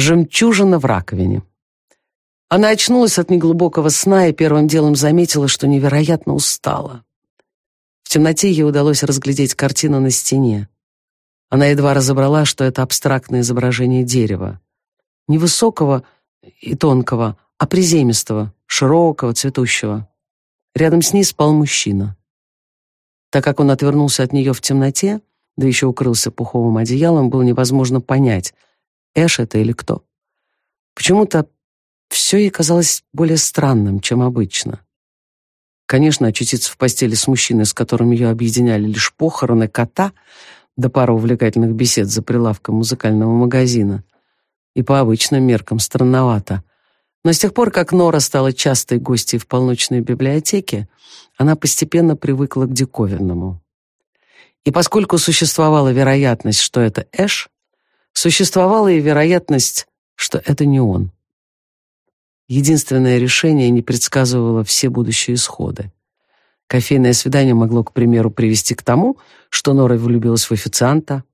Жемчужина в раковине. Она очнулась от неглубокого сна и первым делом заметила, что невероятно устала. В темноте ей удалось разглядеть картину на стене. Она едва разобрала, что это абстрактное изображение дерева. Невысокого и тонкого, а приземистого, широкого, цветущего. Рядом с ней спал мужчина. Так как он отвернулся от нее в темноте, да еще укрылся пуховым одеялом, было невозможно понять, Эш это или кто. Почему-то все ей казалось более странным, чем обычно. Конечно, очутиться в постели с мужчиной, с которым ее объединяли лишь похороны кота, да пара увлекательных бесед за прилавком музыкального магазина, и по обычным меркам странновато. Но с тех пор, как Нора стала частой гостьей в полночной библиотеке, она постепенно привыкла к диковинному. И поскольку существовала вероятность, что это Эш, существовала и вероятность, что это не он. Единственное решение не предсказывало все будущие исходы. Кофейное свидание могло, к примеру, привести к тому, что Нора влюбилась в официанта.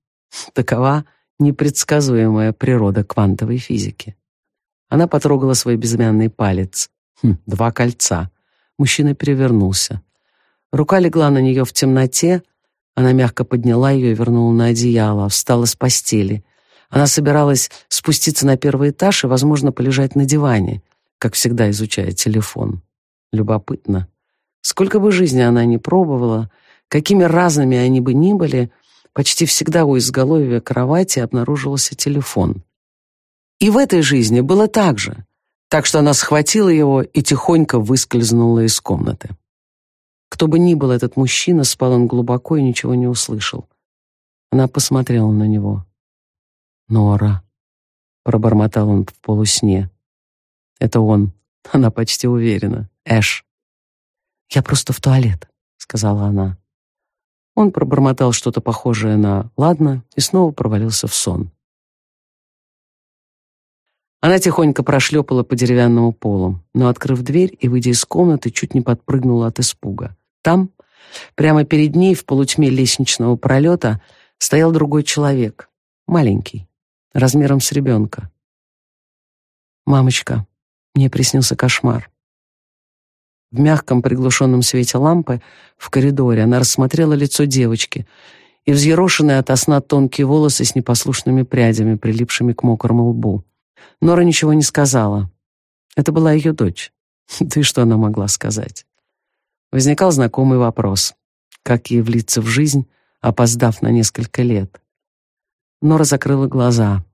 Такова непредсказуемая природа квантовой физики. Она потрогала свой безымянный палец. Хм, два кольца. Мужчина перевернулся. Рука легла на нее в темноте. Она мягко подняла ее и вернула на одеяло, встала с постели. Она собиралась спуститься на первый этаж и, возможно, полежать на диване, как всегда изучая телефон. Любопытно. Сколько бы жизни она ни пробовала, какими разными они бы ни были, почти всегда у изголовья кровати обнаруживался телефон. И в этой жизни было так же, так что она схватила его и тихонько выскользнула из комнаты. Кто бы ни был этот мужчина, спал он глубоко и ничего не услышал. Она посмотрела на него. «Нора», — пробормотал он в полусне. «Это он, она почти уверена. Эш». «Я просто в туалет», — сказала она. Он пробормотал что-то похожее на «ладно» и снова провалился в сон. Она тихонько прошлепала по деревянному полу, но, открыв дверь и выйдя из комнаты, чуть не подпрыгнула от испуга. Там, прямо перед ней, в полутьме лестничного пролета, стоял другой человек, маленький, размером с ребенка. «Мамочка, мне приснился кошмар». В мягком приглушенном свете лампы в коридоре она рассмотрела лицо девочки и взъерошенные от сна тонкие волосы с непослушными прядями, прилипшими к мокрому лбу. Нора ничего не сказала. Это была ее дочь. Да и что она могла сказать? Возникал знакомый вопрос. Как ей влиться в жизнь, опоздав на несколько лет? Нора закрыла глаза.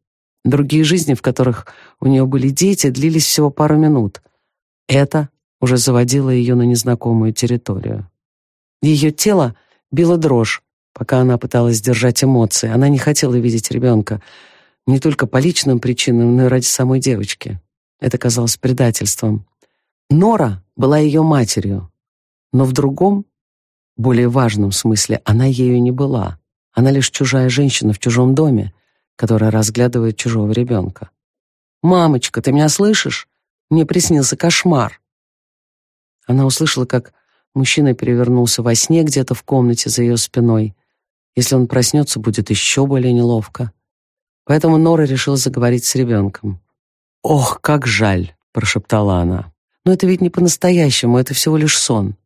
Другие жизни, в которых у нее были дети, длились всего пару минут. Это уже заводило ее на незнакомую территорию. Ее тело било дрожь, пока она пыталась сдержать эмоции. Она не хотела видеть ребенка, не только по личным причинам, но и ради самой девочки. Это казалось предательством. Нора была ее матерью, но в другом, более важном смысле, она ею не была. Она лишь чужая женщина в чужом доме, которая разглядывает чужого ребенка. «Мамочка, ты меня слышишь? Мне приснился кошмар». Она услышала, как мужчина перевернулся во сне где-то в комнате за ее спиной. Если он проснется, будет еще более неловко. Поэтому Нора решила заговорить с ребенком. «Ох, как жаль!» — прошептала она. «Но это ведь не по-настоящему, это всего лишь сон.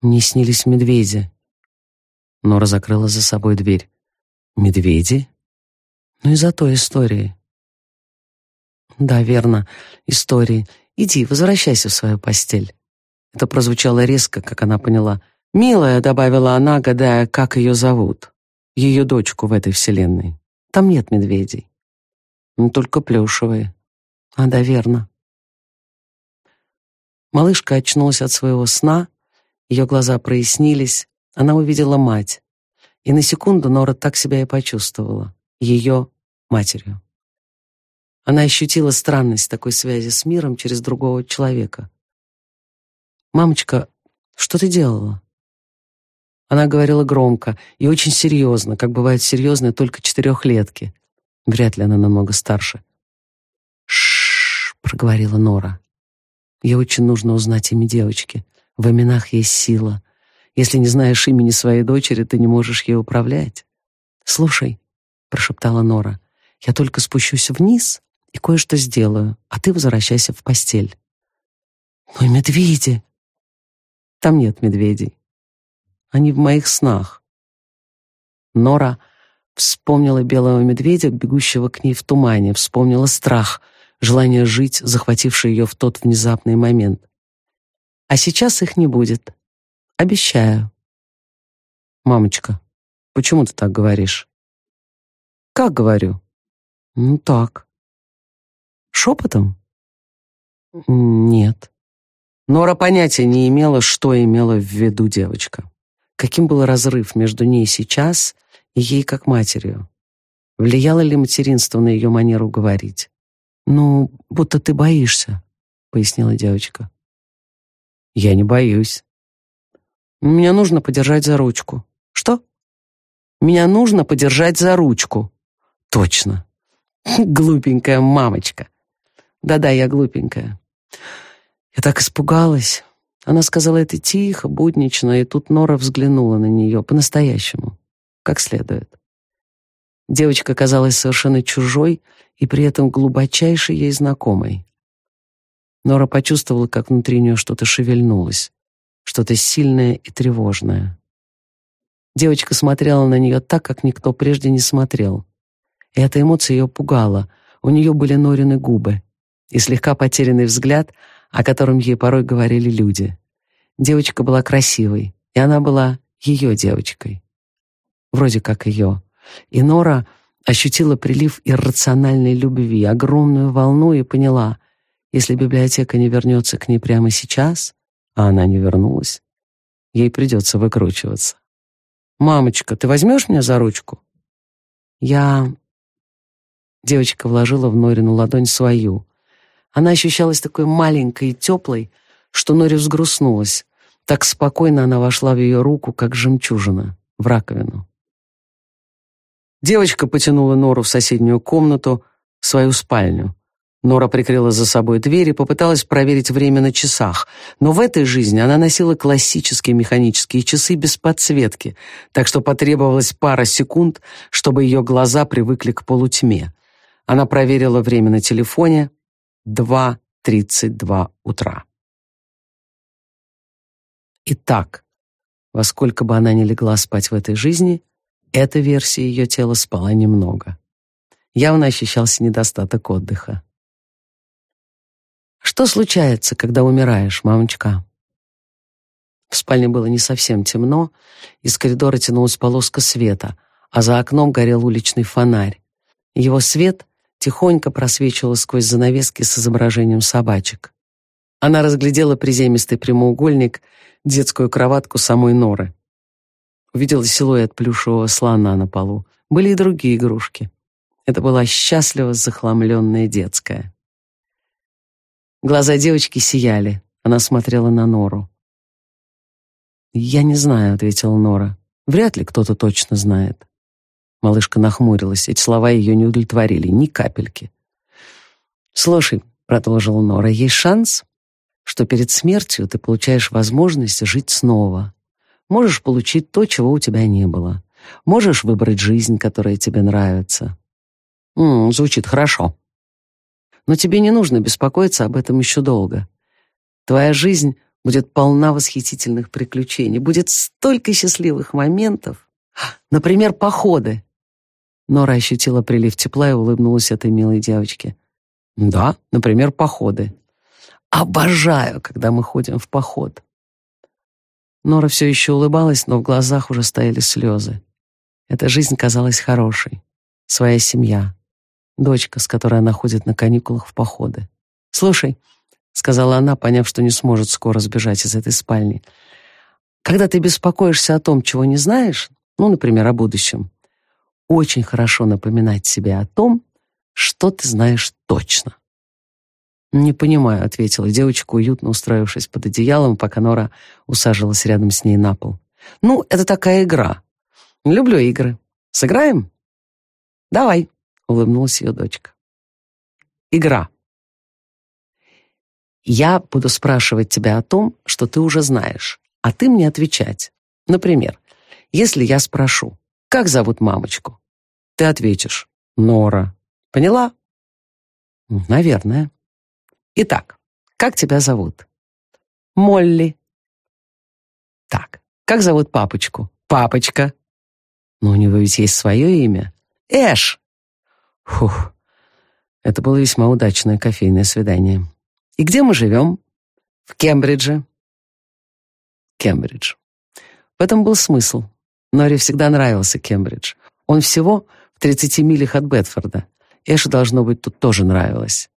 Мне снились медведи». Нора закрыла за собой дверь. «Медведи?» «Ну и за то истории». «Да, верно, истории. Иди, возвращайся в свою постель». Это прозвучало резко, как она поняла. «Милая», — добавила она, гадая, как ее зовут. Ее дочку в этой вселенной. Там нет медведей. Но только плюшевые. А, да, верно. Малышка очнулась от своего сна, ее глаза прояснились, она увидела мать. И на секунду Нора так себя и почувствовала. Ее матерью. Она ощутила странность такой связи с миром через другого человека. «Мамочка, что ты делала?» Она говорила громко и очень серьезно, как бывает серьезно только четырехлетки. Вряд ли она намного старше. «Ш-ш-ш», проговорила Нора. «Ей очень нужно узнать имя девочки. В именах есть сила. Если не знаешь имени своей дочери, ты не можешь ей управлять». «Слушай», — прошептала Нора, — «я только спущусь вниз и кое-что сделаю, а ты возвращайся в постель». «Ну и медведи!» «Там нет медведей. Они в моих снах». Нора вспомнила белого медведя, бегущего к ней в тумане, вспомнила страх, желание жить, захватившее ее в тот внезапный момент. «А сейчас их не будет. Обещаю». «Мамочка, почему ты так говоришь?» «Как говорю?» «Ну так». «Шепотом?» «Нет». Нора понятия не имела, что имела в виду девочка. Каким был разрыв между ней сейчас и ей как матерью? Влияло ли материнство на ее манеру говорить? «Ну, будто ты боишься», — пояснила девочка. «Я не боюсь. Меня нужно подержать за ручку». «Что?» «Меня нужно подержать за ручку». «Точно. Глупенькая мамочка». «Да-да, я глупенькая». Я так испугалась. Она сказала это тихо, буднично, и тут Нора взглянула на нее по-настоящему, как следует. Девочка казалась совершенно чужой и при этом глубочайшей ей знакомой. Нора почувствовала, как внутри нее что-то шевельнулось, что-то сильное и тревожное. Девочка смотрела на нее так, как никто прежде не смотрел. Эта эмоция ее пугала. У нее были Норины губы и слегка потерянный взгляд — о котором ей порой говорили люди. Девочка была красивой, и она была ее девочкой. Вроде как ее. И Нора ощутила прилив иррациональной любви, огромную волну и поняла, если библиотека не вернется к ней прямо сейчас, а она не вернулась, ей придется выкручиваться. «Мамочка, ты возьмешь меня за ручку?» «Я...» Девочка вложила в Норину ладонь свою, она ощущалась такой маленькой и теплой, что Нори взгрустнулась. Так спокойно она вошла в ее руку, как жемчужина, в раковину. Девочка потянула Нору в соседнюю комнату, свою спальню. Нора прикрыла за собой дверь и попыталась проверить время на часах. Но в этой жизни она носила классические механические часы без подсветки, так что потребовалось пара секунд, чтобы ее глаза привыкли к полутьме. Она проверила время на телефоне, 2.32 утра. Итак, во сколько бы она ни легла спать в этой жизни, эта версия ее тела спала немного. Явно ощущался недостаток отдыха. Что случается, когда умираешь, мамочка? В спальне было не совсем темно, из коридора тянулась полоска света, а за окном горел уличный фонарь. Его свет тихонько просвечивала сквозь занавески с изображением собачек. Она разглядела приземистый прямоугольник, детскую кроватку самой Норы. Увидела силуэт плюшевого слона на полу. Были и другие игрушки. Это была счастливо захламленная детская. Глаза девочки сияли. Она смотрела на Нору. «Я не знаю», — ответила Нора. «Вряд ли кто-то точно знает». Малышка нахмурилась. Эти слова ее не удовлетворили ни капельки. «Слушай», — продолжила Нора, — «есть шанс, что перед смертью ты получаешь возможность жить снова. Можешь получить то, чего у тебя не было. Можешь выбрать жизнь, которая тебе нравится». «М -м, «Звучит хорошо». «Но тебе не нужно беспокоиться об этом еще долго. Твоя жизнь будет полна восхитительных приключений, будет столько счастливых моментов. Например, походы. Нора ощутила прилив тепла и улыбнулась этой милой девочке. «Да, например, походы. Обожаю, когда мы ходим в поход». Нора все еще улыбалась, но в глазах уже стояли слезы. Эта жизнь казалась хорошей. Своя семья. Дочка, с которой она ходит на каникулах в походы. «Слушай», — сказала она, поняв, что не сможет скоро сбежать из этой спальни, «когда ты беспокоишься о том, чего не знаешь, ну, например, о будущем, очень хорошо напоминать себе о том, что ты знаешь точно. «Не понимаю», — ответила девочка, уютно устроившись под одеялом, пока Нора усаживалась рядом с ней на пол. «Ну, это такая игра. Люблю игры. Сыграем?» «Давай», — улыбнулась ее дочка. «Игра. Я буду спрашивать тебя о том, что ты уже знаешь, а ты мне отвечать. Например, если я спрошу, как зовут мамочку? Ты ответишь. Нора. Поняла? Наверное. Итак, как тебя зовут? Молли. Так, как зовут папочку? Папочка. Но у него ведь есть свое имя. Эш. Фух, это было весьма удачное кофейное свидание. И где мы живем? В Кембридже. Кембридж. В этом был смысл. Нори всегда нравился Кембридж. Он всего в 30 милях от Бетфорда. Эшу, должно быть, тут тоже нравилось.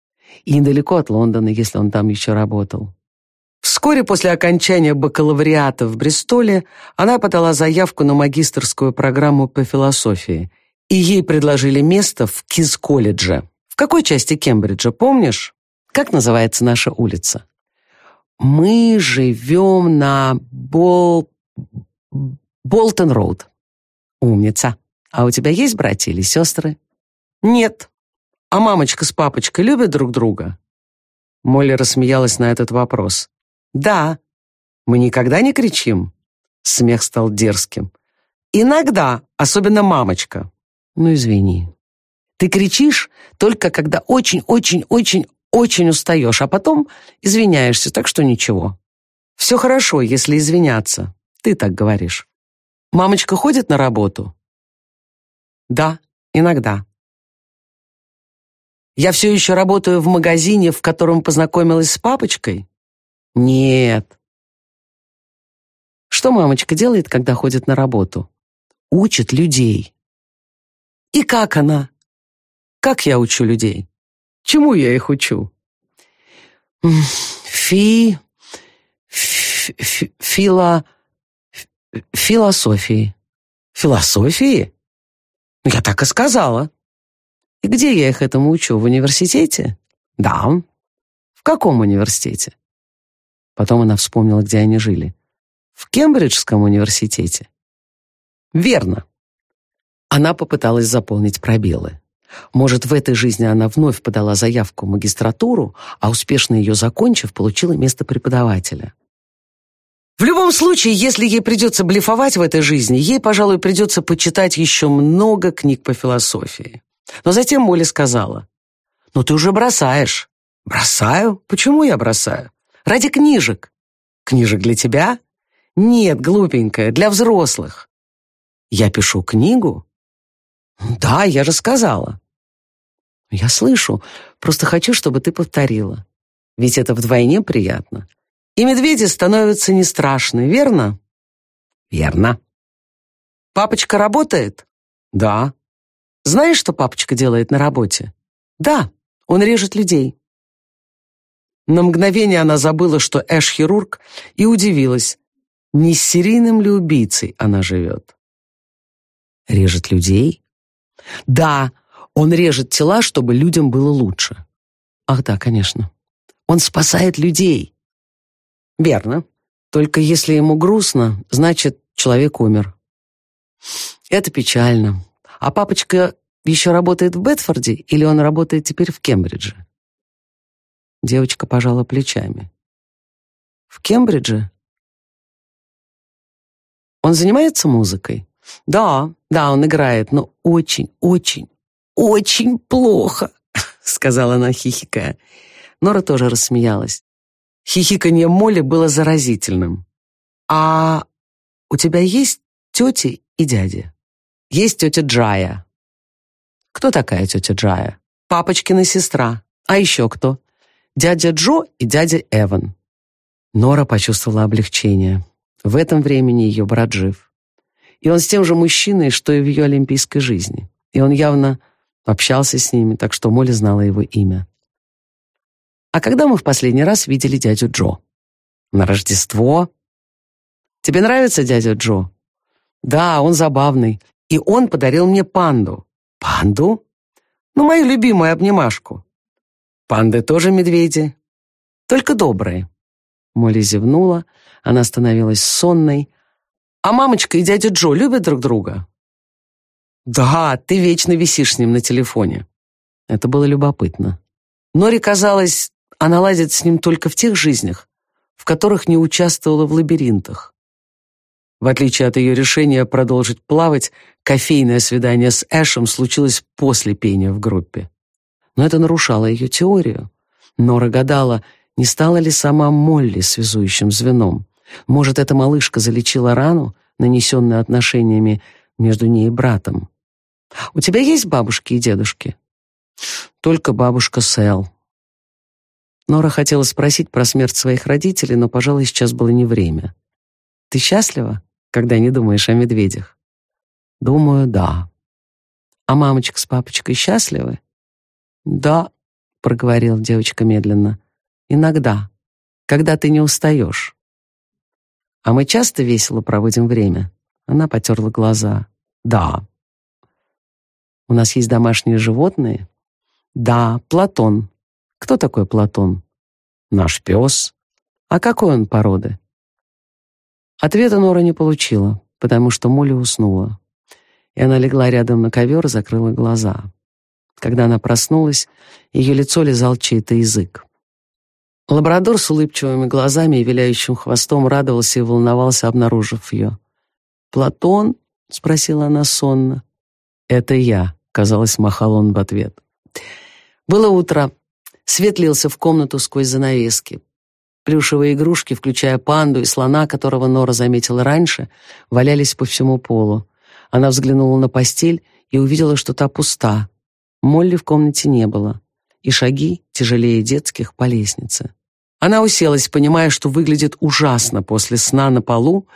И недалеко от Лондона, если он там еще работал. Вскоре после окончания бакалавриата в Бристоле она подала заявку на магистрскую программу по философии, и ей предложили место в Киз-колледже. В какой части Кембриджа, помнишь? Как называется наша улица? Мы живем на Бол... Болтон-роуд. Умница. А у тебя есть братья или сестры? Нет. А мамочка с папочкой любят друг друга? Молли рассмеялась на этот вопрос. Да. Мы никогда не кричим? Смех стал дерзким. Иногда, особенно мамочка. Ну, извини. Ты кричишь только когда очень-очень-очень-очень устаешь, а потом извиняешься, так что ничего. Все хорошо, если извиняться. Ты так говоришь. Мамочка ходит на работу? Да, иногда. Я все еще работаю в магазине, в котором познакомилась с папочкой? Нет. Что мамочка делает, когда ходит на работу? Учит людей. И как она? Как я учу людей? Чему я их учу? Фи... Фи... Фила... Философии. Философии? Я так и сказала. И где я их этому учу? В университете? Да. В каком университете? Потом она вспомнила, где они жили. В Кембриджском университете. Верно. Она попыталась заполнить пробелы. Может, в этой жизни она вновь подала заявку в магистратуру, а успешно ее закончив, получила место преподавателя. В любом случае, если ей придется блефовать в этой жизни, ей, пожалуй, придется почитать еще много книг по философии. Но затем Молли сказала, «Ну ты уже бросаешь». «Бросаю? Почему я бросаю?» «Ради книжек». «Книжек для тебя?» «Нет, глупенькая, для взрослых». «Я пишу книгу?» «Да, я же сказала». «Я слышу, просто хочу, чтобы ты повторила. Ведь это вдвойне приятно. И медведи становятся не страшны, верно?» «Верно». «Папочка работает?» «Да». «Знаешь, что папочка делает на работе?» «Да, он режет людей». На мгновение она забыла, что Эш хирург, и удивилась, не с серийным ли убийцей она живет. «Режет людей?» Да, он режет тела, чтобы людям было лучше. Ах да, конечно. Он спасает людей. Верно. Только если ему грустно, значит, человек умер. Это печально. А папочка еще работает в Бетфорде или он работает теперь в Кембридже? Девочка пожала плечами. В Кембридже? Он занимается музыкой? Да, да, он играет, но очень, очень, очень плохо, сказала она, хихикая. Нора тоже рассмеялась. Хихиканье Молли было заразительным. А у тебя есть тети и дяди? Есть тетя Джая. Кто такая тетя Джая? Папочкина сестра. А еще кто? Дядя Джо и дядя Эван. Нора почувствовала облегчение. В этом времени ее брат жив. И он с тем же мужчиной, что и в ее олимпийской жизни. И он явно общался с ними, так что Молли знала его имя. А когда мы в последний раз видели дядю Джо? На Рождество. Тебе нравится дядя Джо? Да, он забавный. И он подарил мне панду. Панду? Ну, мою любимую обнимашку. Панды тоже медведи. Только добрые. Молли зевнула, она становилась сонной, а мамочка и дядя Джо любят друг друга? Да, ты вечно висишь с ним на телефоне. Это было любопытно. Нори казалось, она ладит с ним только в тех жизнях, в которых не участвовала в лабиринтах. В отличие от ее решения продолжить плавать, кофейное свидание с Эшем случилось после пения в группе. Но это нарушало ее теорию. Нора гадала, не стала ли сама Молли связующим звеном. Может, эта малышка залечила рану, нанесенную отношениями между ней и братом. «У тебя есть бабушки и дедушки?» «Только бабушка Сэл». Нора хотела спросить про смерть своих родителей, но, пожалуй, сейчас было не время. «Ты счастлива, когда не думаешь о медведях?» «Думаю, да». «А мамочка с папочкой счастливы?» «Да», — проговорила девочка медленно. «Иногда, когда ты не устаешь». «А мы часто весело проводим время?» Она потерла глаза. «Да». «У нас есть домашние животные?» «Да, Платон. Кто такой Платон?» «Наш пес». «А какой он породы?» Ответа Нора не получила, потому что Молли уснула. И она легла рядом на ковер и закрыла глаза. Когда она проснулась, ее лицо лизал чей-то язык. Лабрадор с улыбчивыми глазами и виляющим хвостом радовался и волновался, обнаружив ее. «Платон?» — спросила она сонно. «Это я», — казалось, махал он в ответ. Было утро. Свет лился в комнату сквозь занавески. Плюшевые игрушки, включая панду и слона, которого Нора заметила раньше, валялись по всему полу. Она взглянула на постель и увидела, что та пуста. Молли в комнате не было. И шаги, тяжелее детских, по лестнице. Она уселась, понимая, что выглядит ужасно после сна на полу,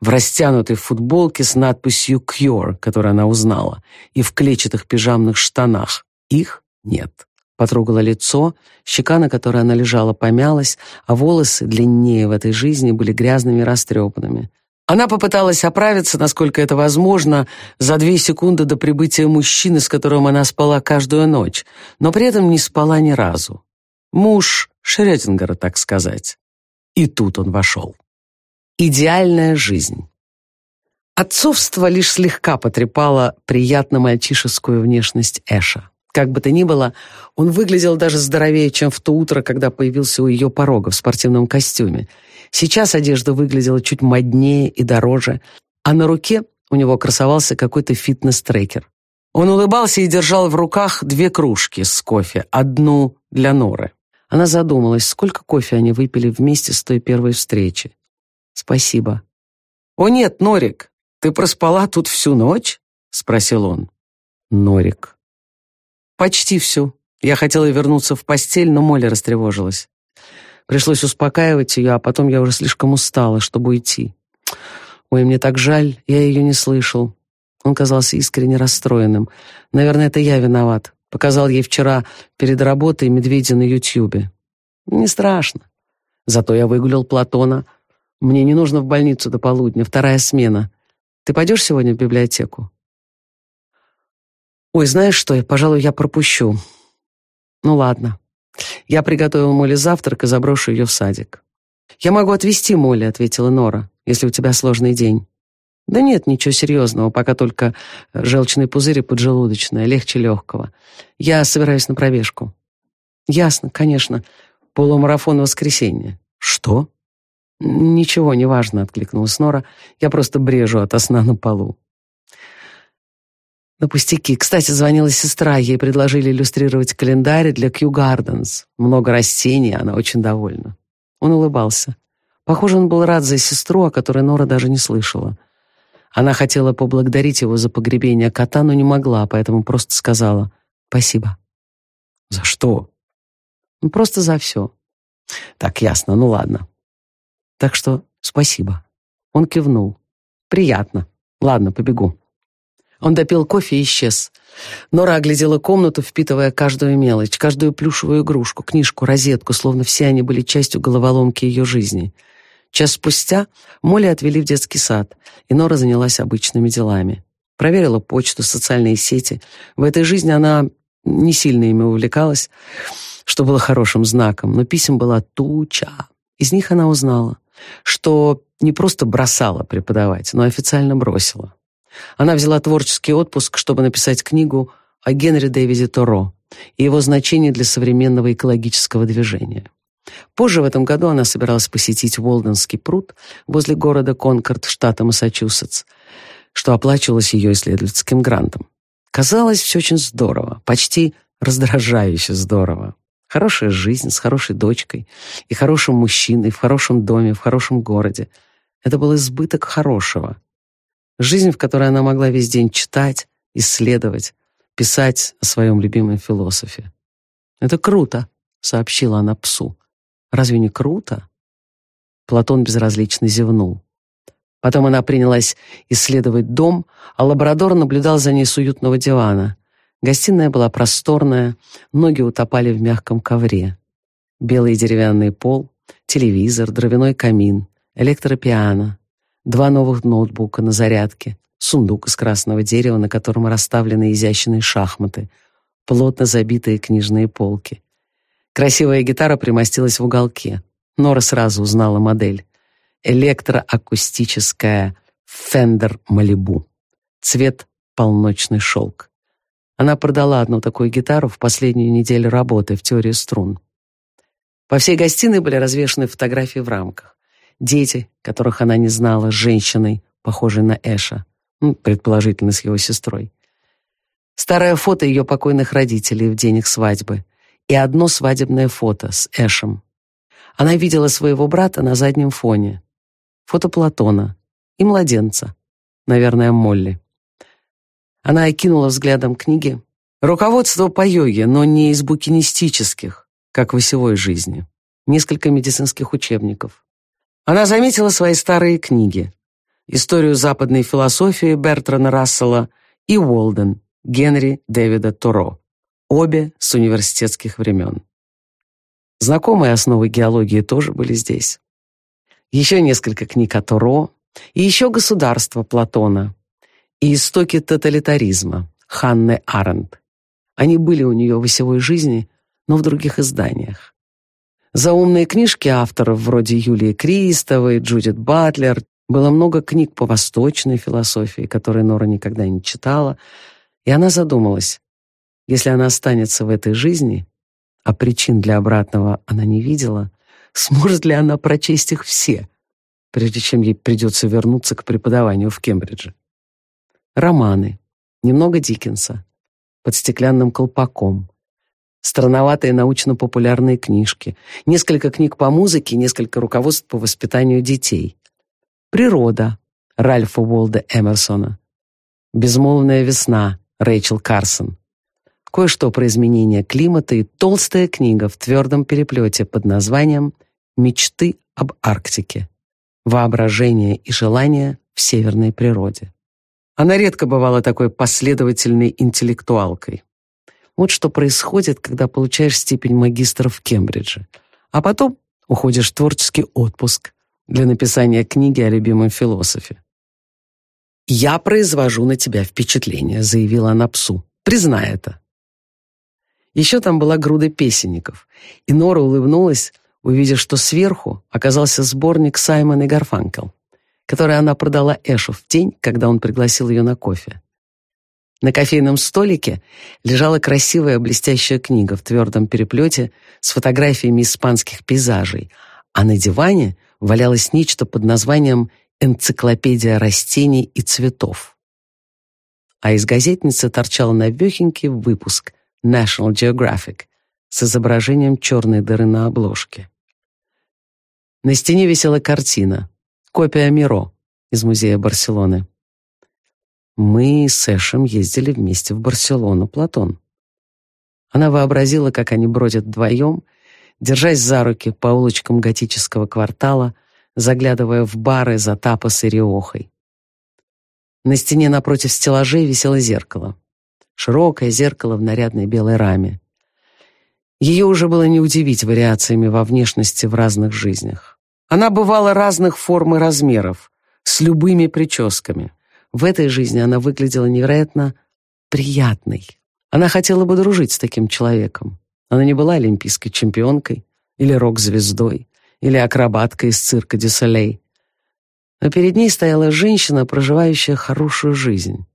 в растянутой футболке с надписью «Cure», которую она узнала, и в клетчатых пижамных штанах. Их нет. Потрогала лицо, щека, на которой она лежала, помялась, а волосы, длиннее в этой жизни, были грязными и растрепанными. Она попыталась оправиться, насколько это возможно, за две секунды до прибытия мужчины, с которым она спала каждую ночь, но при этом не спала ни разу. Муж Шрёдингера, так сказать. И тут он вошел. Идеальная жизнь. Отцовство лишь слегка потрепало приятно мальчишескую внешность Эша. Как бы то ни было, он выглядел даже здоровее, чем в то утро, когда появился у ее порога в спортивном костюме. Сейчас одежда выглядела чуть моднее и дороже, а на руке у него красовался какой-то фитнес-трекер. Он улыбался и держал в руках две кружки с кофе, одну для Норы. Она задумалась, сколько кофе они выпили вместе с той первой встречи. «Спасибо». «О нет, Норик, ты проспала тут всю ночь?» — спросил он. «Норик». Почти всю. Я хотела вернуться в постель, но Молли растревожилась. Пришлось успокаивать ее, а потом я уже слишком устала, чтобы уйти. Ой, мне так жаль, я ее не слышал. Он казался искренне расстроенным. Наверное, это я виноват. Показал ей вчера перед работой медведя на Ютьюбе. Не страшно. Зато я выгулял Платона. Мне не нужно в больницу до полудня, вторая смена. Ты пойдешь сегодня в библиотеку? Ой, знаешь что, пожалуй, я пропущу. Ну ладно. Я приготовил Молли завтрак и заброшу ее в садик. Я могу отвезти Молли, ответила Нора, если у тебя сложный день. Да нет, ничего серьезного, пока только желчный пузырь и поджелудочная, легче легкого. Я собираюсь на пробежку. Ясно, конечно. Полумарафон воскресенья. Что? Ничего, неважно, откликнулась Нора. Я просто брежу от сна на полу. На пустяки. Кстати, звонила сестра, ей предложили иллюстрировать календарь для Kew Gardens. Много растений, она очень довольна. Он улыбался. Похоже, он был рад за сестру, о которой Нора даже не слышала. Она хотела поблагодарить его за погребение кота, но не могла, поэтому просто сказала «спасибо». «За что?» «Ну, просто за все». «Так, ясно, ну ладно». «Так что спасибо». Он кивнул. «Приятно. Ладно, побегу». Он допил кофе и исчез. Нора оглядела комнату, впитывая каждую мелочь, каждую плюшевую игрушку, книжку, розетку, словно все они были частью головоломки ее жизни. Час спустя Молли отвели в детский сад, и Нора занялась обычными делами. Проверила почту, социальные сети. В этой жизни она не сильно ими увлекалась, что было хорошим знаком, но писем была туча. Из них она узнала, что не просто бросала преподавать, но официально бросила. Она взяла творческий отпуск, чтобы написать книгу о Генри Дэвиде Торо и его значении для современного экологического движения. Позже в этом году она собиралась посетить Уолденский пруд возле города Конкорд, штата Массачусетс, что оплачивалось ее исследовательским грантом. Казалось, все очень здорово, почти раздражающе здорово. Хорошая жизнь с хорошей дочкой и хорошим мужчиной в хорошем доме, в хорошем городе. Это был избыток хорошего. Жизнь, в которой она могла весь день читать, исследовать, писать о своем любимом философе. «Это круто», — сообщила она псу. «Разве не круто?» Платон безразлично зевнул. Потом она принялась исследовать дом, а лабрадор наблюдал за ней с уютного дивана. Гостиная была просторная, ноги утопали в мягком ковре. Белый деревянный пол, телевизор, дровяной камин, электропиано, два новых ноутбука на зарядке, сундук из красного дерева, на котором расставлены изящные шахматы, плотно забитые книжные полки. Красивая гитара примостилась в уголке. Нора сразу узнала модель. Электроакустическая Fender Malibu. Цвет полночный шелк. Она продала одну такую гитару в последнюю неделю работы в теории струн. По всей гостиной были развешаны фотографии в рамках. Дети, которых она не знала, с женщиной, похожей на Эша, ну, предположительно с его сестрой. Старое фото ее покойных родителей в день их свадьбы и одно свадебное фото с Эшем. Она видела своего брата на заднем фоне. Фото Платона и младенца, наверное, Молли. Она окинула взглядом книги. Руководство по йоге, но не из букинистических, как в осевой жизни. Несколько медицинских учебников. Она заметила свои старые книги. Историю западной философии Бертрана Рассела и Уолден Генри Дэвида Торо. Обе с университетских времен. Знакомые основы геологии тоже были здесь. Еще несколько книг о Торо и еще «Государство» Платона, и истоки тоталитаризма Ханны Аренд. Они были у нее в осевой жизни, но в других изданиях. Заумные книжки авторов вроде Юлии Кристовой, Джудит Батлер, было много книг по восточной философии, которые Нора никогда не читала, и она задумалась, если она останется в этой жизни, а причин для обратного она не видела, сможет ли она прочесть их все, прежде чем ей придется вернуться к преподаванию в Кембридже? Романы, немного Диккенса, под стеклянным колпаком, странноватые научно-популярные книжки, несколько книг по музыке, несколько руководств по воспитанию детей. Природа Ральфа Уолда Эмерсона. Безмолвная весна Рэйчел Карсон. Кое-что про изменение климата и толстая книга в твердом переплете под названием «Мечты об Арктике. Воображение и желание в северной природе». Она редко бывала такой последовательной интеллектуалкой. Вот что происходит, когда получаешь степень магистра в Кембридже, а потом уходишь в творческий отпуск для написания книги о любимом философе. «Я произвожу на тебя впечатление», — заявила она псу. «Признай это». Еще там была груда песенников, и Нора улыбнулась, увидев, что сверху оказался сборник Саймон и Гарфанкел который она продала Эшу в день, когда он пригласил ее на кофе. На кофейном столике лежала красивая блестящая книга в твердом переплете с фотографиями испанских пейзажей, а на диване валялось нечто под названием «Энциклопедия растений и цветов». А из газетницы торчал навехенький выпуск National Geographic с изображением черной дыры на обложке. На стене висела картина Копия Миро из музея Барселоны. Мы с Эшем ездили вместе в Барселону, Платон. Она вообразила, как они бродят вдвоем, держась за руки по улочкам готического квартала, заглядывая в бары за тапос и риохой. На стене напротив стеллажей висело зеркало. Широкое зеркало в нарядной белой раме. Ее уже было не удивить вариациями во внешности в разных жизнях. Она бывала разных форм и размеров, с любыми прическами. В этой жизни она выглядела невероятно приятной. Она хотела бы дружить с таким человеком. Она не была олимпийской чемпионкой или рок-звездой, или акробаткой из цирка Дюсалей. Но перед ней стояла женщина, проживающая хорошую жизнь,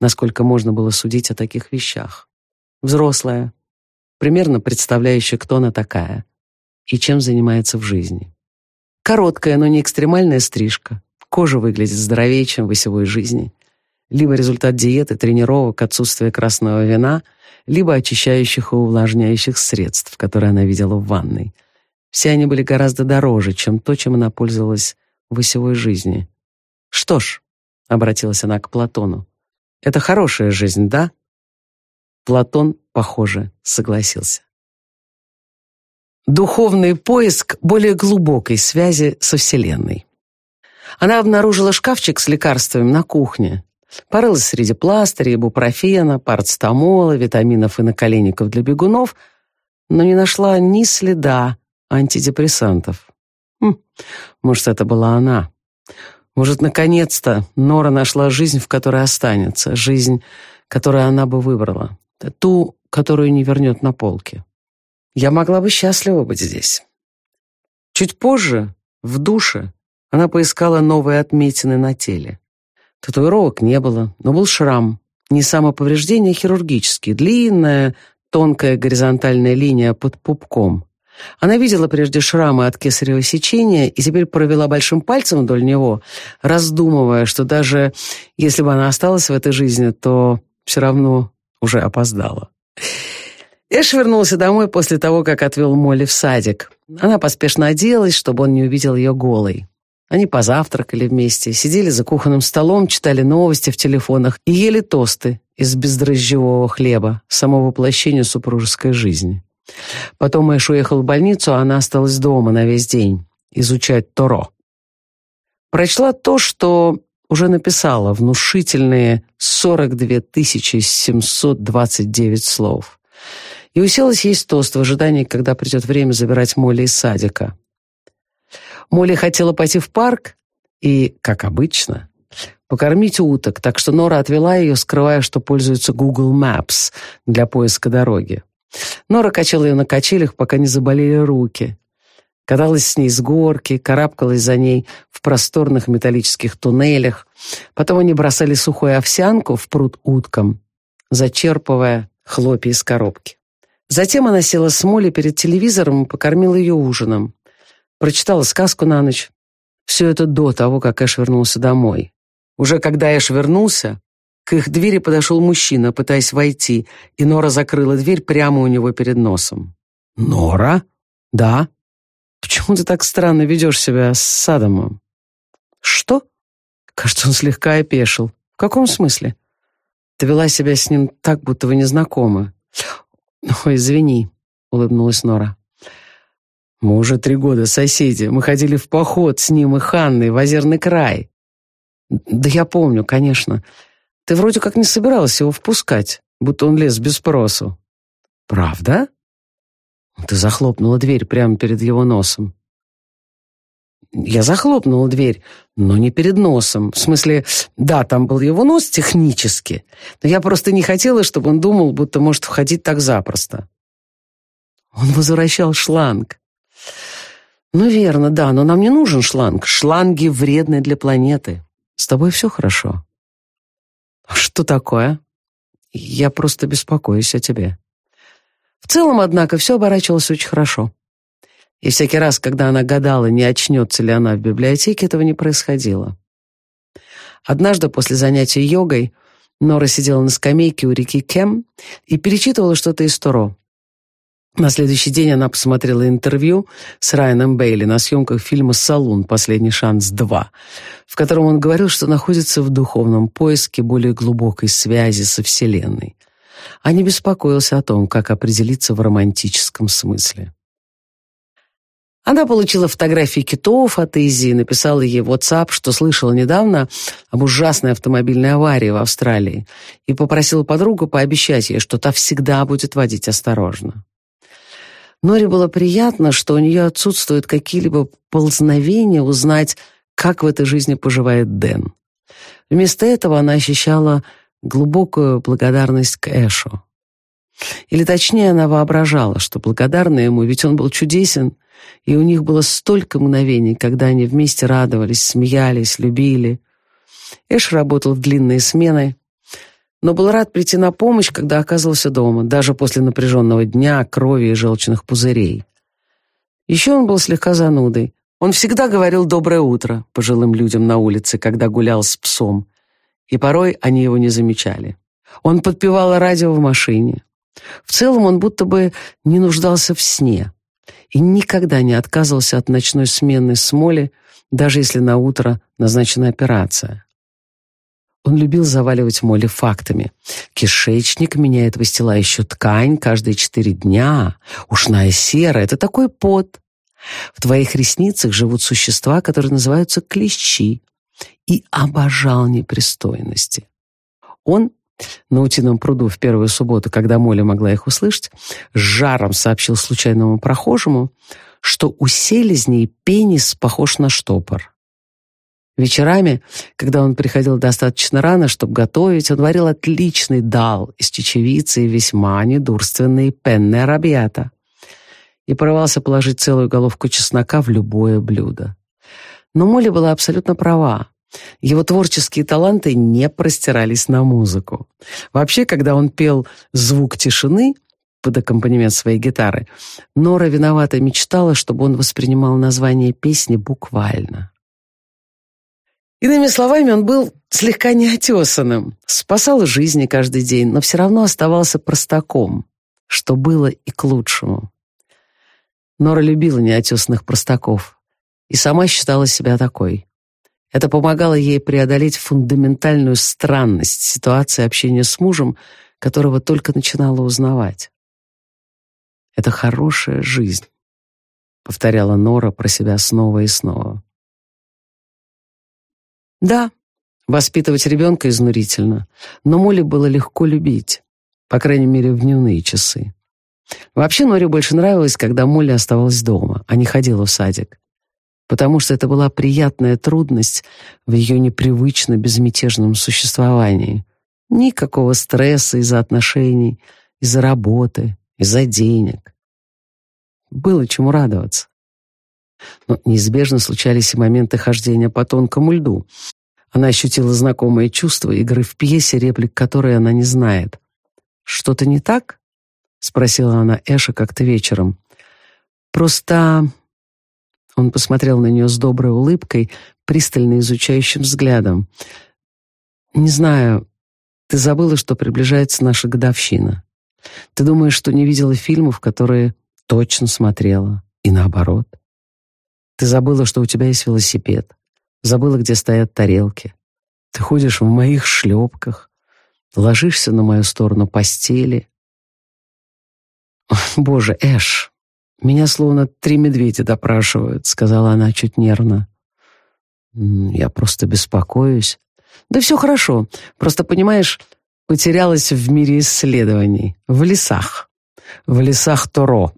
насколько можно было судить о таких вещах. Взрослая, примерно представляющая, кто она такая и чем занимается в жизни. Короткая, но не экстремальная стрижка. Кожа выглядит здоровее, чем в осевой жизни. Либо результат диеты, тренировок, отсутствия красного вина, либо очищающих и увлажняющих средств, которые она видела в ванной. Все они были гораздо дороже, чем то, чем она пользовалась в осевой жизни. «Что ж», — обратилась она к Платону, — «это хорошая жизнь, да?» Платон, похоже, согласился. Духовный поиск более глубокой связи со Вселенной. Она обнаружила шкафчик с лекарствами на кухне. Порылась среди пластырей, бупрофена, парацетамола, витаминов и наколенников для бегунов, но не нашла ни следа антидепрессантов. Хм, может, это была она. Может, наконец-то Нора нашла жизнь, в которой останется, жизнь, которую она бы выбрала, ту, которую не вернет на полке. Я могла бы счастливо быть здесь. Чуть позже, в душе, она поискала новые отметины на теле. Татуировок не было, но был шрам. Не самоповреждение, а хирургический. Длинная, тонкая горизонтальная линия под пупком. Она видела прежде шрамы от кесарево сечения и теперь провела большим пальцем вдоль него, раздумывая, что даже если бы она осталась в этой жизни, то все равно уже опоздала. Эш вернулся домой после того, как отвел Молли в садик. Она поспешно оделась, чтобы он не увидел ее голой. Они позавтракали вместе, сидели за кухонным столом, читали новости в телефонах и ели тосты из бездрожжевого хлеба, само воплощение супружеской жизни. Потом Эш уехал в больницу, а она осталась дома на весь день, изучать Торо. Прочла то, что уже написала, внушительные 42 729 слов. И уселась есть тост в ожидании, когда придет время забирать Молли из садика. Молли хотела пойти в парк и, как обычно, покормить уток, так что Нора отвела ее, скрывая, что пользуется Google Maps для поиска дороги. Нора качала ее на качелях, пока не заболели руки. Каталась с ней с горки, карабкалась за ней в просторных металлических туннелях. Потом они бросали сухую овсянку в пруд уткам, зачерпывая хлопья из коробки. Затем она села с Молли перед телевизором и покормила ее ужином. Прочитала сказку на ночь. Все это до того, как Эш вернулся домой. Уже когда Эш вернулся, к их двери подошел мужчина, пытаясь войти, и Нора закрыла дверь прямо у него перед носом. «Нора? Да? Почему ты так странно ведешь себя с Садомом?» «Что?» Кажется, он слегка опешил. «В каком смысле?» «Ты вела себя с ним так, будто вы не знакомы». «Ой, извини», — улыбнулась Нора. Мы уже три года соседи. Мы ходили в поход с ним и Ханной в Озерный край. Да я помню, конечно. Ты вроде как не собиралась его впускать, будто он лез без спросу. Правда? Ты захлопнула дверь прямо перед его носом. Я захлопнула дверь, но не перед носом. В смысле, да, там был его нос технически, но я просто не хотела, чтобы он думал, будто может входить так запросто. Он возвращал шланг. Ну, верно, да, но нам не нужен шланг. Шланги вредны для планеты. С тобой все хорошо? Что такое? Я просто беспокоюсь о тебе. В целом, однако, все оборачивалось очень хорошо. И всякий раз, когда она гадала, не очнется ли она в библиотеке, этого не происходило. Однажды после занятия йогой Нора сидела на скамейке у реки Кем и перечитывала что-то из Торо. На следующий день она посмотрела интервью с Райаном Бейли на съемках фильма «Салун. Последний шанс 2», в котором он говорил, что находится в духовном поиске более глубокой связи со Вселенной, а не беспокоился о том, как определиться в романтическом смысле. Она получила фотографии китов от Изи и написала ей WhatsApp, что слышала недавно об ужасной автомобильной аварии в Австралии и попросила подругу пообещать ей, что та всегда будет водить осторожно. Норе было приятно, что у нее отсутствуют какие-либо ползновения узнать, как в этой жизни поживает Дэн. Вместо этого она ощущала глубокую благодарность к Эшу. Или точнее, она воображала, что благодарна ему, ведь он был чудесен, и у них было столько мгновений, когда они вместе радовались, смеялись, любили. Эш работал в длинные смены, но был рад прийти на помощь, когда оказывался дома, даже после напряженного дня, крови и желчных пузырей. Еще он был слегка занудой. Он всегда говорил «доброе утро» пожилым людям на улице, когда гулял с псом. и порой они его не замечали. Он подпевал радио в машине. В целом он будто бы не нуждался в сне и никогда не отказывался от ночной смены с Молли, даже если на утро назначена операция. Он любил заваливать Молли фактами. Кишечник меняет выстилающую ткань каждые четыре дня. Ушная сера — это такой пот. В твоих ресницах живут существа, которые называются клещи. И обожал непристойности. Он на утином пруду в первую субботу, когда Молли могла их услышать, с жаром сообщил случайному прохожему, что у селезней пенис похож на штопор. Вечерами, когда он приходил достаточно рано, чтобы готовить, он варил отличный дал из чечевицы и весьма недурственные пенне арабьята и порывался положить целую головку чеснока в любое блюдо. Но Молли была абсолютно права. Его творческие таланты не простирались на музыку. Вообще, когда он пел «Звук тишины», под аккомпанемент своей гитары, Нора виновато мечтала, чтобы он воспринимал название песни буквально. Иными словами, он был слегка неотесанным, спасал жизни каждый день, но все равно оставался простаком, что было и к лучшему. Нора любила неотесанных простаков и сама считала себя такой. Это помогало ей преодолеть фундаментальную странность ситуации общения с мужем, которого только начинала узнавать. «Это хорошая жизнь», — повторяла Нора про себя снова и снова. Да, воспитывать ребенка изнурительно, но Молли было легко любить, по крайней мере, в дневные часы. Вообще Норе больше нравилось, когда Молли оставалась дома, а не ходила в садик, потому что это была приятная трудность в ее непривычно безмятежном существовании. Никакого стресса из-за отношений, из-за работы, из-за денег. Было чему радоваться. Но неизбежно случались и моменты хождения по тонкому льду. Она ощутила знакомое чувство игры в пьесе, реплик которой она не знает. «Что-то не так?» — спросила она Эша как-то вечером. «Просто...» Он посмотрел на нее с доброй улыбкой, пристально изучающим взглядом. «Не знаю, ты забыла, что приближается наша годовщина. Ты думаешь, что не видела фильмов, которые точно смотрела, и наоборот. Ты забыла, что у тебя есть велосипед. Забыла, где стоят тарелки. Ты ходишь в моих шлепках, ложишься на мою сторону постели. Боже, Эш, меня словно три медведя допрашивают, сказала она чуть нервно. Я просто беспокоюсь. Да все хорошо. Просто, понимаешь, потерялась в мире исследований, в лесах, в лесах Торо.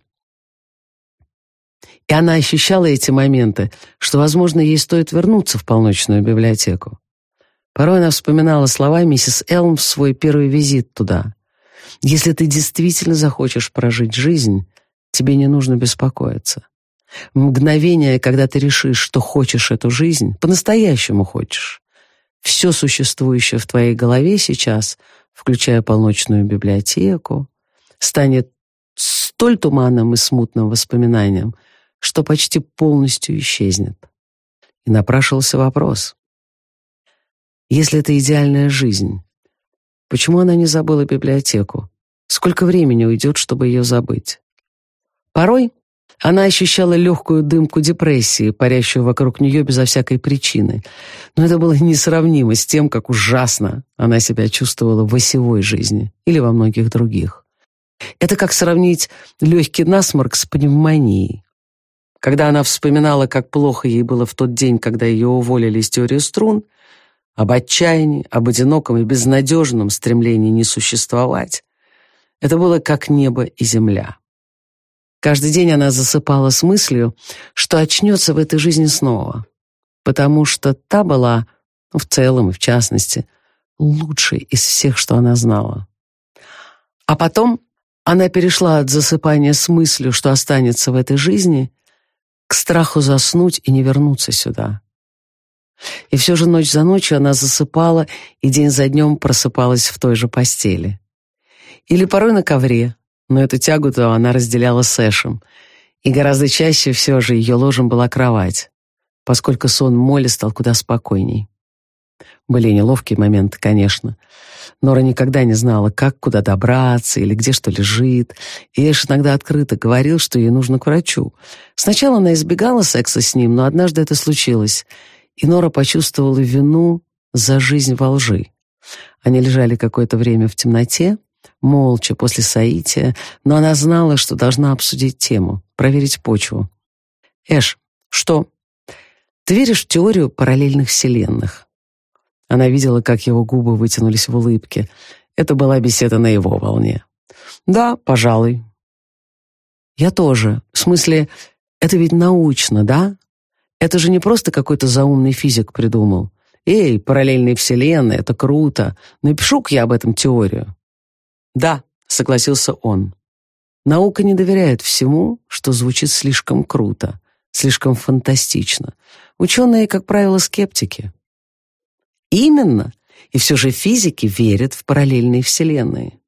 И она ощущала эти моменты, что, возможно, ей стоит вернуться в полночную библиотеку. Порой она вспоминала слова миссис Элм в свой первый визит туда. «Если ты действительно захочешь прожить жизнь, тебе не нужно беспокоиться. Мгновение, когда ты решишь, что хочешь эту жизнь, по-настоящему хочешь. Все существующее в твоей голове сейчас, включая полночную библиотеку, станет столь туманным и смутным воспоминанием, что почти полностью исчезнет. И напрашивался вопрос. Если это идеальная жизнь, почему она не забыла библиотеку? Сколько времени уйдет, чтобы ее забыть? Порой она ощущала легкую дымку депрессии, парящую вокруг нее безо всякой причины. Но это было несравнимо с тем, как ужасно она себя чувствовала в осевой жизни или во многих других. Это как сравнить легкий насморк с пневмонией. Когда она вспоминала, как плохо ей было в тот день, когда ее уволили из теории струн, об отчаянии, об одиноком и безнадежном стремлении не существовать, это было как небо и земля. Каждый день она засыпала с мыслью, что очнется в этой жизни снова, потому что та была, ну, в целом и в частности, лучшей из всех, что она знала. А потом она перешла от засыпания с мыслью, что останется в этой жизни, к страху заснуть и не вернуться сюда. И все же ночь за ночью она засыпала и день за днем просыпалась в той же постели. Или порой на ковре, но эту тягу-то она разделяла с Эшем. И гораздо чаще все же ее ложем была кровать, поскольку сон Молли стал куда спокойней. Были неловкие моменты, конечно. Нора никогда не знала, как куда добраться или где что лежит. И Эш иногда открыто говорил, что ей нужно к врачу. Сначала она избегала секса с ним, но однажды это случилось. И Нора почувствовала вину за жизнь во лжи. Они лежали какое-то время в темноте, молча после соития, но она знала, что должна обсудить тему, проверить почву. «Эш, что? Ты веришь в теорию параллельных вселенных?» Она видела, как его губы вытянулись в улыбке. Это была беседа на его волне. «Да, пожалуй». «Я тоже. В смысле, это ведь научно, да? Это же не просто какой-то заумный физик придумал. Эй, параллельные вселенные, это круто. Напишу-ка я об этом теорию». «Да», — согласился он. Наука не доверяет всему, что звучит слишком круто, слишком фантастично. Ученые, как правило, скептики. Именно. И все же физики верят в параллельные вселенные.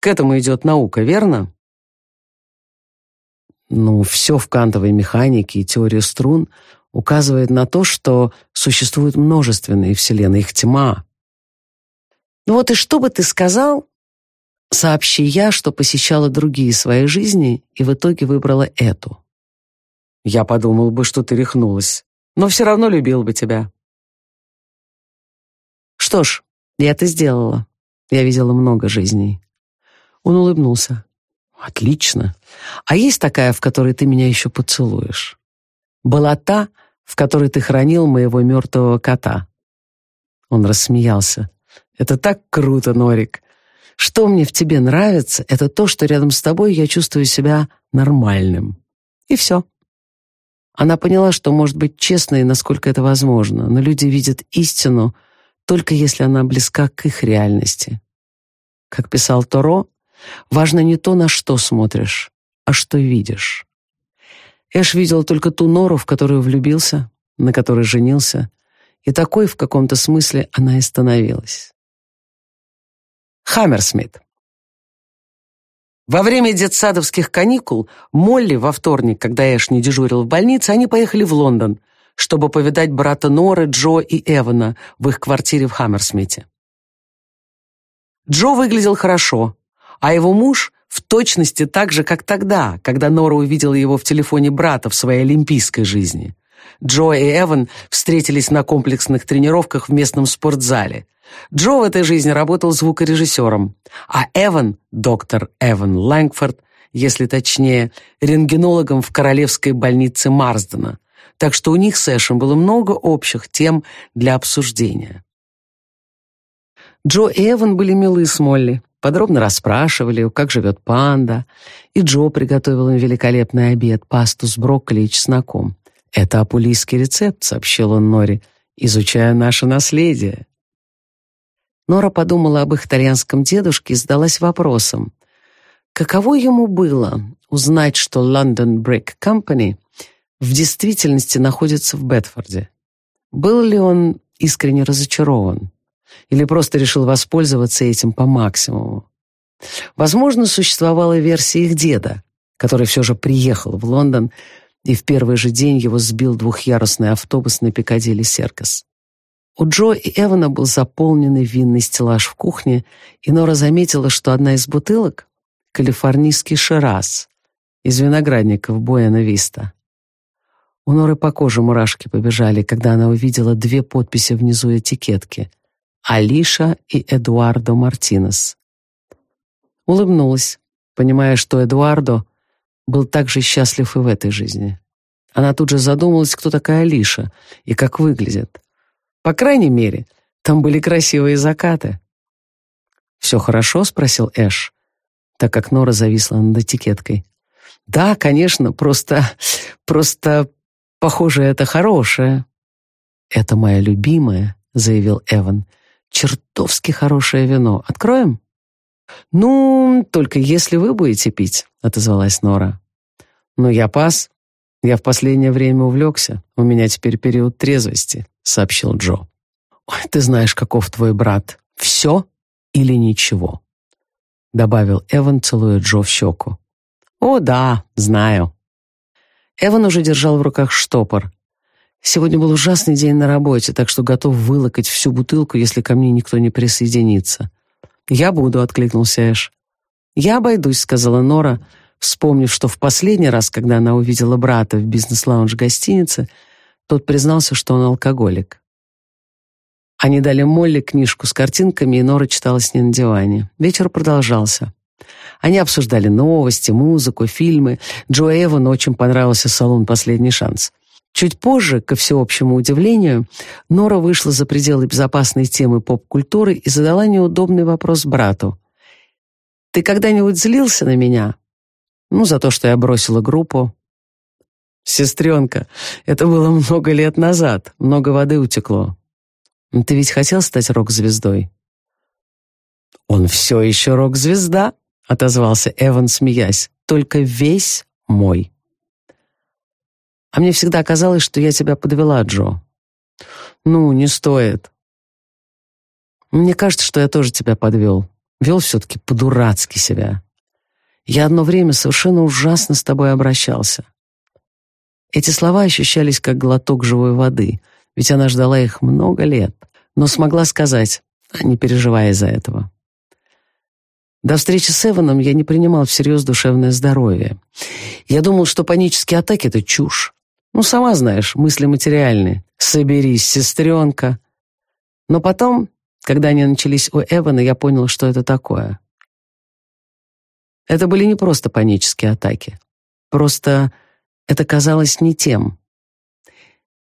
К этому идет наука, верно? Ну, все в кантовой механике и теории струн указывает на то, что существуют множественные вселенные, их тьма. Ну вот и что бы ты сказал, сообщи я, что посещала другие свои жизни и в итоге выбрала эту. Я подумал бы, что ты рехнулась, но все равно любил бы тебя. Что ж, я это сделала. Я видела много жизней. Он улыбнулся. Отлично. А есть такая, в которой ты меня еще поцелуешь? Была та, в которой ты хранил моего мертвого кота. Он рассмеялся. Это так круто, Норик. Что мне в тебе нравится, это то, что рядом с тобой я чувствую себя нормальным. И все. Она поняла, что может быть честной, насколько это возможно, но люди видят истину — только если она близка к их реальности. Как писал Торо, важно не то, на что смотришь, а что видишь. Эш видел только ту нору, в которую влюбился, на которой женился, и такой в каком-то смысле она и становилась. Хаммерсмит. Во время детсадовских каникул Молли во вторник, когда Эш не дежурил в больнице, они поехали в Лондон, чтобы повидать брата Норы, Джо и Эвана в их квартире в Хаммерсмите. Джо выглядел хорошо, а его муж в точности так же, как тогда, когда Нора увидела его в телефоне брата в своей олимпийской жизни. Джо и Эван встретились на комплексных тренировках в местном спортзале. Джо в этой жизни работал звукорежиссером, а Эван, доктор Эван Лэнгфорд, если точнее, рентгенологом в королевской больнице Марсдена, так что у них с Эшем было много общих тем для обсуждения. Джо и Эван были милы с Молли, подробно расспрашивали, как живет панда, и Джо приготовил им великолепный обед, пасту с брокколи и чесноком. «Это апулийский рецепт», — сообщил он Норе, изучая наше наследие. Нора подумала об их итальянском дедушке и задалась вопросом, каково ему было узнать, что London Brick Company в действительности находится в Бетфорде. Был ли он искренне разочарован? Или просто решил воспользоваться этим по максимуму? Возможно, существовала версия их деда, который все же приехал в Лондон, и в первый же день его сбил двухъярусный автобус на Пикадилли Серкас. У Джо и Эвана был заполненный винный стеллаж в кухне, и Нора заметила, что одна из бутылок — калифорнийский шираз из виноградников Буэна-Виста. У Норы по коже мурашки побежали, когда она увидела две подписи внизу этикетки «Алиша» и «Эдуардо Мартинес». Улыбнулась, понимая, что Эдуардо был так же счастлив и в этой жизни. Она тут же задумалась, кто такая Алиша и как выглядит. По крайней мере, там были красивые закаты. «Все хорошо?» — спросил Эш, так как Нора зависла над этикеткой. «Да, конечно, просто... просто Похоже, это хорошее». «Это моя любимая», — заявил Эван. «Чертовски хорошее вино. Откроем?» «Ну, только если вы будете пить», — отозвалась Нора. «Ну, я пас. Я в последнее время увлекся. У меня теперь период трезвости», — сообщил Джо. «Ой, ты знаешь, каков твой брат. Все или ничего?» — добавил Эван, целуя Джо в щеку. «О, да, знаю», Эван уже держал в руках штопор. Сегодня был ужасный день на работе, так что готов вылокать всю бутылку, если ко мне никто не присоединится. «Я буду», — откликнулся Эш. «Я обойдусь», — сказала Нора, вспомнив, что в последний раз, когда она увидела брата в бизнес-лаунж гостиницы, тот признался, что он алкоголик. Они дали Молли книжку с картинками, и Нора читала с ней на диване. Вечер продолжался. Они обсуждали новости, музыку, фильмы. Джо Эвану очень понравился салон «Последний шанс». Чуть позже, ко всеобщему удивлению, Нора вышла за пределы безопасной темы поп-культуры и задала неудобный вопрос брату. «Ты когда-нибудь злился на меня?» «Ну, за то, что я бросила группу». «Сестренка, это было много лет назад, много воды утекло. Ты ведь хотел стать рок-звездой?» «Он все еще рок-звезда», — отозвался Эван, смеясь, «только весь мой». «А мне всегда казалось, что я тебя подвела, Джо». «Ну, не стоит». «Мне кажется, что я тоже тебя подвел. Вел все-таки по-дурацки себя. Я одно время совершенно ужасно с тобой обращался». Эти слова ощущались как глоток живой воды — ведь она ждала их много лет, но смогла сказать, а не переживая из-за этого. До встречи с Эваном я не принимал всерьез душевное здоровье. Я думал, что панические атаки — это чушь. Ну, сама знаешь, мысли материальные. Соберись, сестренка. Но потом, когда они начались у Эвана, я понял, что это такое. Это были не просто панические атаки. Просто это казалось не тем.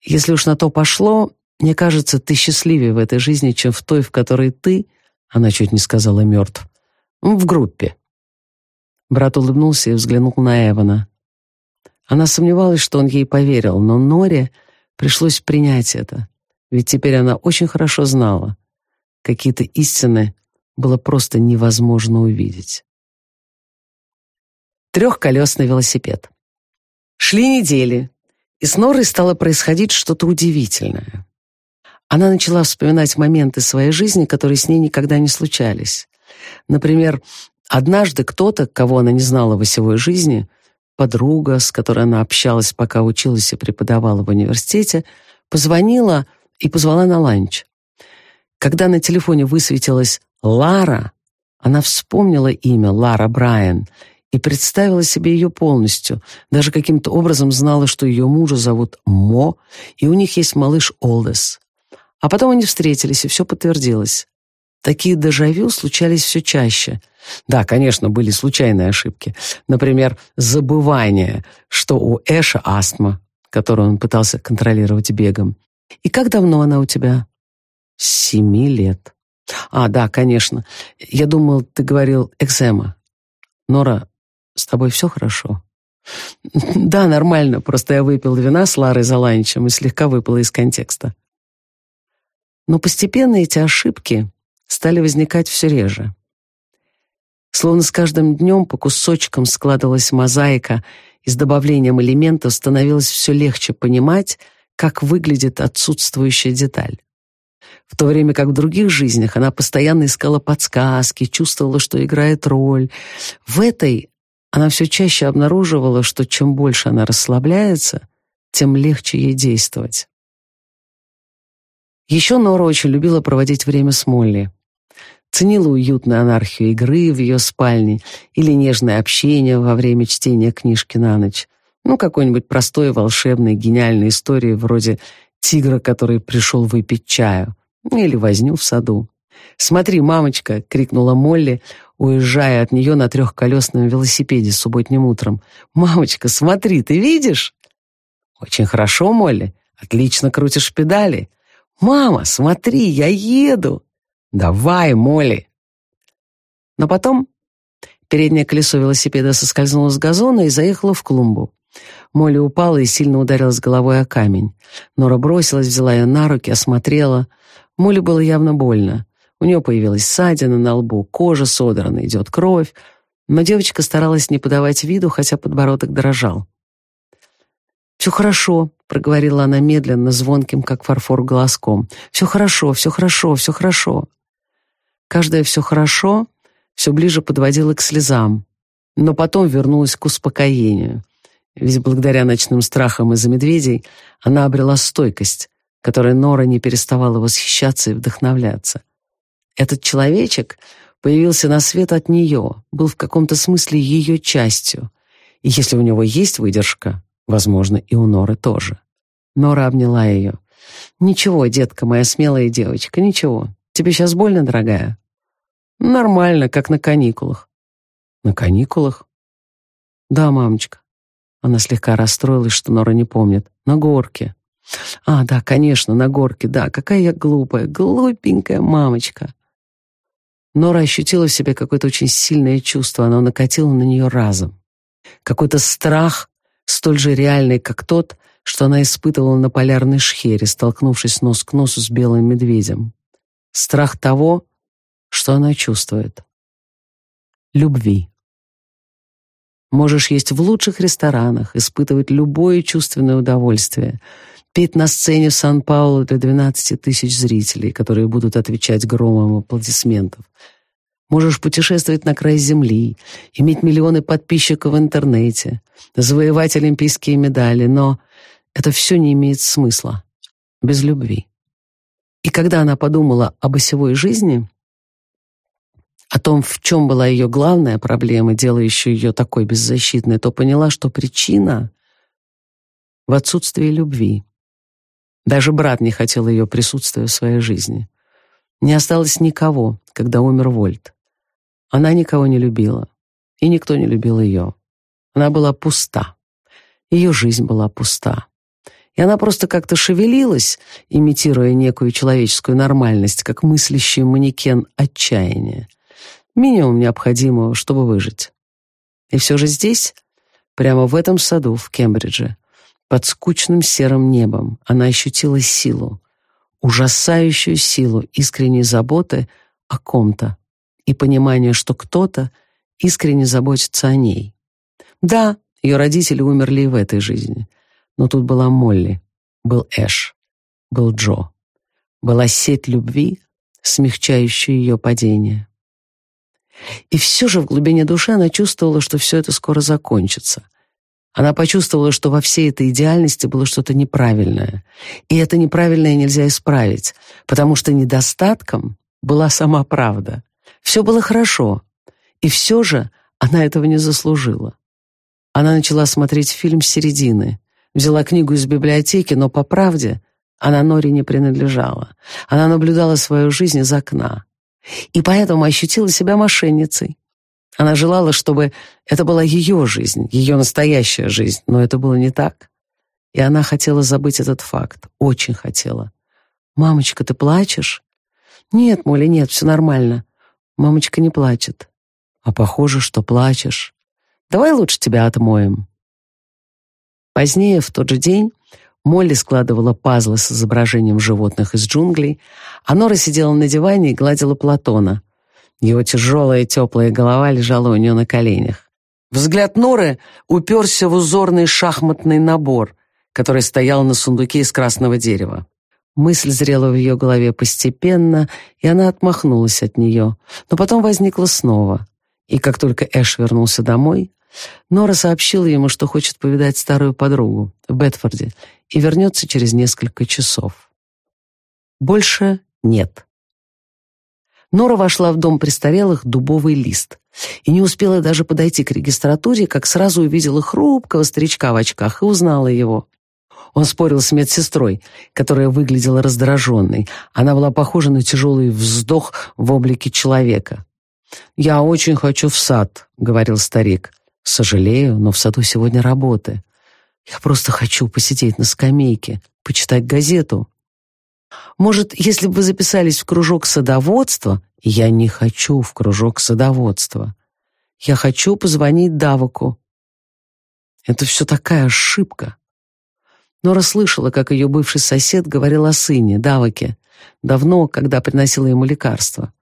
Если уж на то пошло, мне кажется, ты счастливее в этой жизни, чем в той, в которой ты, она чуть не сказала мертв, в группе. Брат улыбнулся и взглянул на Эвана. Она сомневалась, что он ей поверил, но Норе пришлось принять это, ведь теперь она очень хорошо знала, какие-то истины было просто невозможно увидеть. Трехколесный велосипед. Шли недели, и с Норой стало происходить что-то удивительное. Она начала вспоминать моменты своей жизни, которые с ней никогда не случались. Например, однажды кто-то, кого она не знала в осевой жизни, подруга, с которой она общалась, пока училась и преподавала в университете, позвонила и позвала на ланч. Когда на телефоне высветилась Лара, она вспомнила имя Лара Брайан и представила себе ее полностью, даже каким-то образом знала, что ее мужа зовут Мо, и у них есть малыш Олдес. А потом они встретились, и все подтвердилось. Такие дежавю случались все чаще. Да, конечно, были случайные ошибки. Например, забывание, что у Эша астма, которую он пытался контролировать бегом. И как давно она у тебя? Семи лет. А, да, конечно. Я думал, ты говорил экзема. Нора, с тобой все хорошо?» «Да, нормально, просто я выпил вина с Ларой за и слегка выпала из контекста». Но постепенно эти ошибки стали возникать все реже. Словно с каждым днем по кусочкам складывалась мозаика, и с добавлением элементов становилось все легче понимать, как выглядит отсутствующая деталь. В то время как в других жизнях она постоянно искала подсказки, чувствовала, что играет роль. В этой она все чаще обнаруживала, что чем больше она расслабляется, тем легче ей действовать. Еще Нора очень любила проводить время с Молли. Ценила уютную анархию игры в ее спальне или нежное общение во время чтения книжки на ночь. Ну, какой-нибудь простой, волшебной, гениальной истории вроде «Тигра, который пришел выпить чаю» или «Возню в саду». «Смотри, мамочка!» — крикнула Молли, уезжая от нее на трехколесном велосипеде субботним утром. «Мамочка, смотри, ты видишь?» «Очень хорошо, Молли. Отлично крутишь педали». «Мама, смотри, я еду!» «Давай, Молли!» Но потом переднее колесо велосипеда соскользнуло с газона и заехало в клумбу. Молли упала и сильно ударилась головой о камень. Нора бросилась, взяла ее на руки, осмотрела. Молли было явно больно. У нее появилась ссадина на лбу, кожа содрана, идет кровь. Но девочка старалась не подавать виду, хотя подбородок дрожал. «Все хорошо», — проговорила она медленно, звонким, как фарфор, голоском. «Все хорошо, все хорошо, все хорошо». Каждое «все хорошо» все ближе подводило к слезам, но потом вернулась к успокоению. Ведь благодаря ночным страхам из-за медведей она обрела стойкость, которой Нора не переставала восхищаться и вдохновляться. Этот человечек появился на свет от нее, был в каком-то смысле ее частью. И если у него есть выдержка, возможно, и у Норы тоже. Нора обняла ее. «Ничего, детка моя смелая девочка, ничего. Тебе сейчас больно, дорогая?» «Нормально, как на каникулах». «На каникулах?» «Да, мамочка». Она слегка расстроилась, что Нора не помнит. «На горке». «А, да, конечно, на горке, да. Какая я глупая, глупенькая мамочка». Нора ощутила в себе какое-то очень сильное чувство, оно накатило на нее разом. Какой-то страх, столь же реальный, как тот, что она испытывала на полярной шхере, столкнувшись нос к носу с белым медведем. Страх того, что она чувствует. Любви. Можешь есть в лучших ресторанах, испытывать любое чувственное удовольствие, петь на сцене Сан-Паулу для 12 тысяч зрителей, которые будут отвечать громом аплодисментов. Можешь путешествовать на край земли, иметь миллионы подписчиков в интернете, завоевать олимпийские медали, но это все не имеет смысла без любви. И когда она подумала об осевой жизни, о том, в чем была ее главная проблема, делающая ее такой беззащитной, то поняла, что причина в отсутствии любви. Даже брат не хотел ее присутствия в своей жизни. Не осталось никого, когда умер Вольт. Она никого не любила, и никто не любил ее. Она была пуста. Ее жизнь была пуста. И она просто как-то шевелилась, имитируя некую человеческую нормальность, как мыслящий манекен отчаяния минимум необходимого, чтобы выжить. И все же здесь, прямо в этом саду в Кембридже, под скучным серым небом, она ощутила силу, ужасающую силу искренней заботы о ком-то и понимание, что кто-то искренне заботится о ней. Да, ее родители умерли и в этой жизни, но тут была Молли, был Эш, был Джо, была сеть любви, смягчающая ее падение. И все же в глубине души она чувствовала, что все это скоро закончится. Она почувствовала, что во всей этой идеальности было что-то неправильное. И это неправильное нельзя исправить, потому что недостатком была сама правда. Все было хорошо, и все же она этого не заслужила. Она начала смотреть фильм с середины, взяла книгу из библиотеки, но по правде она Норе не принадлежала. Она наблюдала свою жизнь из окна и поэтому ощутила себя мошенницей. Она желала, чтобы это была ее жизнь, ее настоящая жизнь, но это было не так. И она хотела забыть этот факт, очень хотела. «Мамочка, ты плачешь?» «Нет, Молли, нет, все нормально». Мамочка не плачет. «А похоже, что плачешь. Давай лучше тебя отмоем». Позднее, в тот же день, Молли складывала пазлы с изображением животных из джунглей, а Нора сидела на диване и гладила Платона. Его тяжелая теплая голова лежала у нее на коленях. Взгляд Норы уперся в узорный шахматный набор, который стоял на сундуке из красного дерева. Мысль зрела в ее голове постепенно, и она отмахнулась от нее, но потом возникла снова. И как только Эш вернулся домой, Нора сообщила ему, что хочет повидать старую подругу в Бетфорде и вернется через несколько часов. Больше нет. Нора вошла в дом престарелых «Дубовый лист» и не успела даже подойти к регистратуре, как сразу увидела хрупкого старичка в очках и узнала его. Он спорил с медсестрой, которая выглядела раздраженной. Она была похожа на тяжелый вздох в облике человека. «Я очень хочу в сад», — говорил старик. «Сожалею, но в саду сегодня работы. Я просто хочу посидеть на скамейке, почитать газету. Может, если бы вы записались в кружок садоводства, я не хочу в кружок садоводства. Я хочу позвонить Давоку. Это все такая ошибка. Нора слышала, как ее бывший сосед говорил о сыне, Давоке, давно, когда приносила ему лекарства.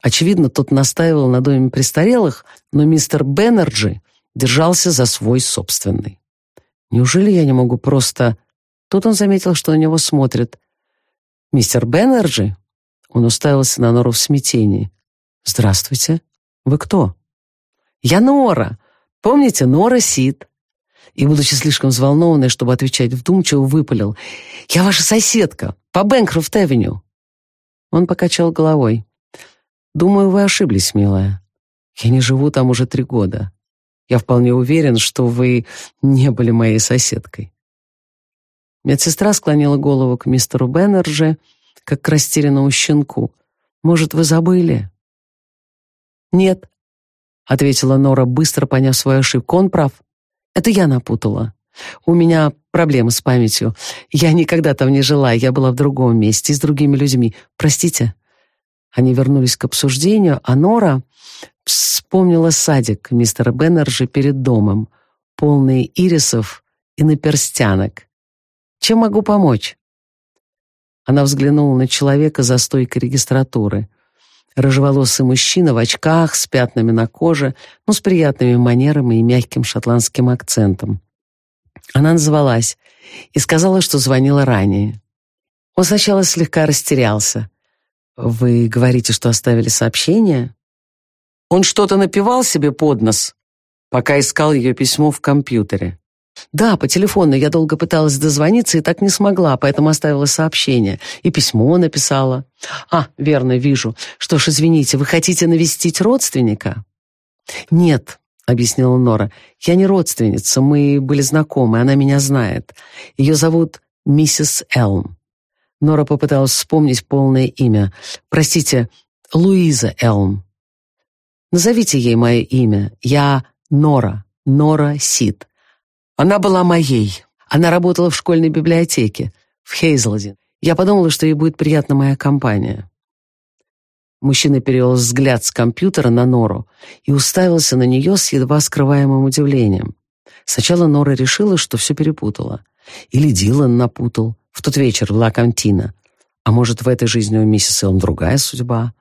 Очевидно, тот настаивал на доме престарелых, но мистер Беннерджи держался за свой собственный. Неужели я не могу просто... Тут он заметил, что на него смотрят. «Мистер Беннерджи?» Он уставился на Нору в смятении. «Здравствуйте. Вы кто?» «Я Нора. Помните, Нора Сид. и, будучи слишком взволнованной, чтобы отвечать вдумчиво, выпалил. «Я ваша соседка по Бэнкрофт-авеню». Он покачал головой. «Думаю, вы ошиблись, милая. Я не живу там уже три года. Я вполне уверен, что вы не были моей соседкой». Медсестра склонила голову к мистеру Беннерже, как к растерянному щенку. «Может, вы забыли?» «Нет», — ответила Нора, быстро поняв свою ошибку. «Он прав. Это я напутала. У меня проблемы с памятью. Я никогда там не жила, я была в другом месте, с другими людьми. Простите». Они вернулись к обсуждению, а Нора вспомнила садик мистера Беннерджи перед домом, полный ирисов и наперстянок. «Чем могу помочь?» Она взглянула на человека за стойкой регистратуры. Рыжеволосый мужчина в очках, с пятнами на коже, но с приятными манерами и мягким шотландским акцентом. Она назвалась и сказала, что звонила ранее. Он сначала слегка растерялся. «Вы говорите, что оставили сообщение?» Он что-то напевал себе под нос, пока искал ее письмо в компьютере. Да, по телефону я долго пыталась дозвониться и так не смогла, поэтому оставила сообщение. И письмо написала. А, верно, вижу. Что ж, извините, вы хотите навестить родственника? Нет, объяснила Нора. Я не родственница, мы были знакомы, она меня знает. Ее зовут миссис Элм. Нора попыталась вспомнить полное имя. Простите, Луиза Элм. Назовите ей мое имя. Я Нора, Нора Сид. Она была моей. Она работала в школьной библиотеке в Хейзлоде. Я подумала, что ей будет приятна моя компания. Мужчина перевел взгляд с компьютера на Нору и уставился на нее с едва скрываемым удивлением. Сначала Нора решила, что все перепутала. Или Дилан напутал в тот вечер в Ла. А может, в этой жизни у миссис Элм другая судьба?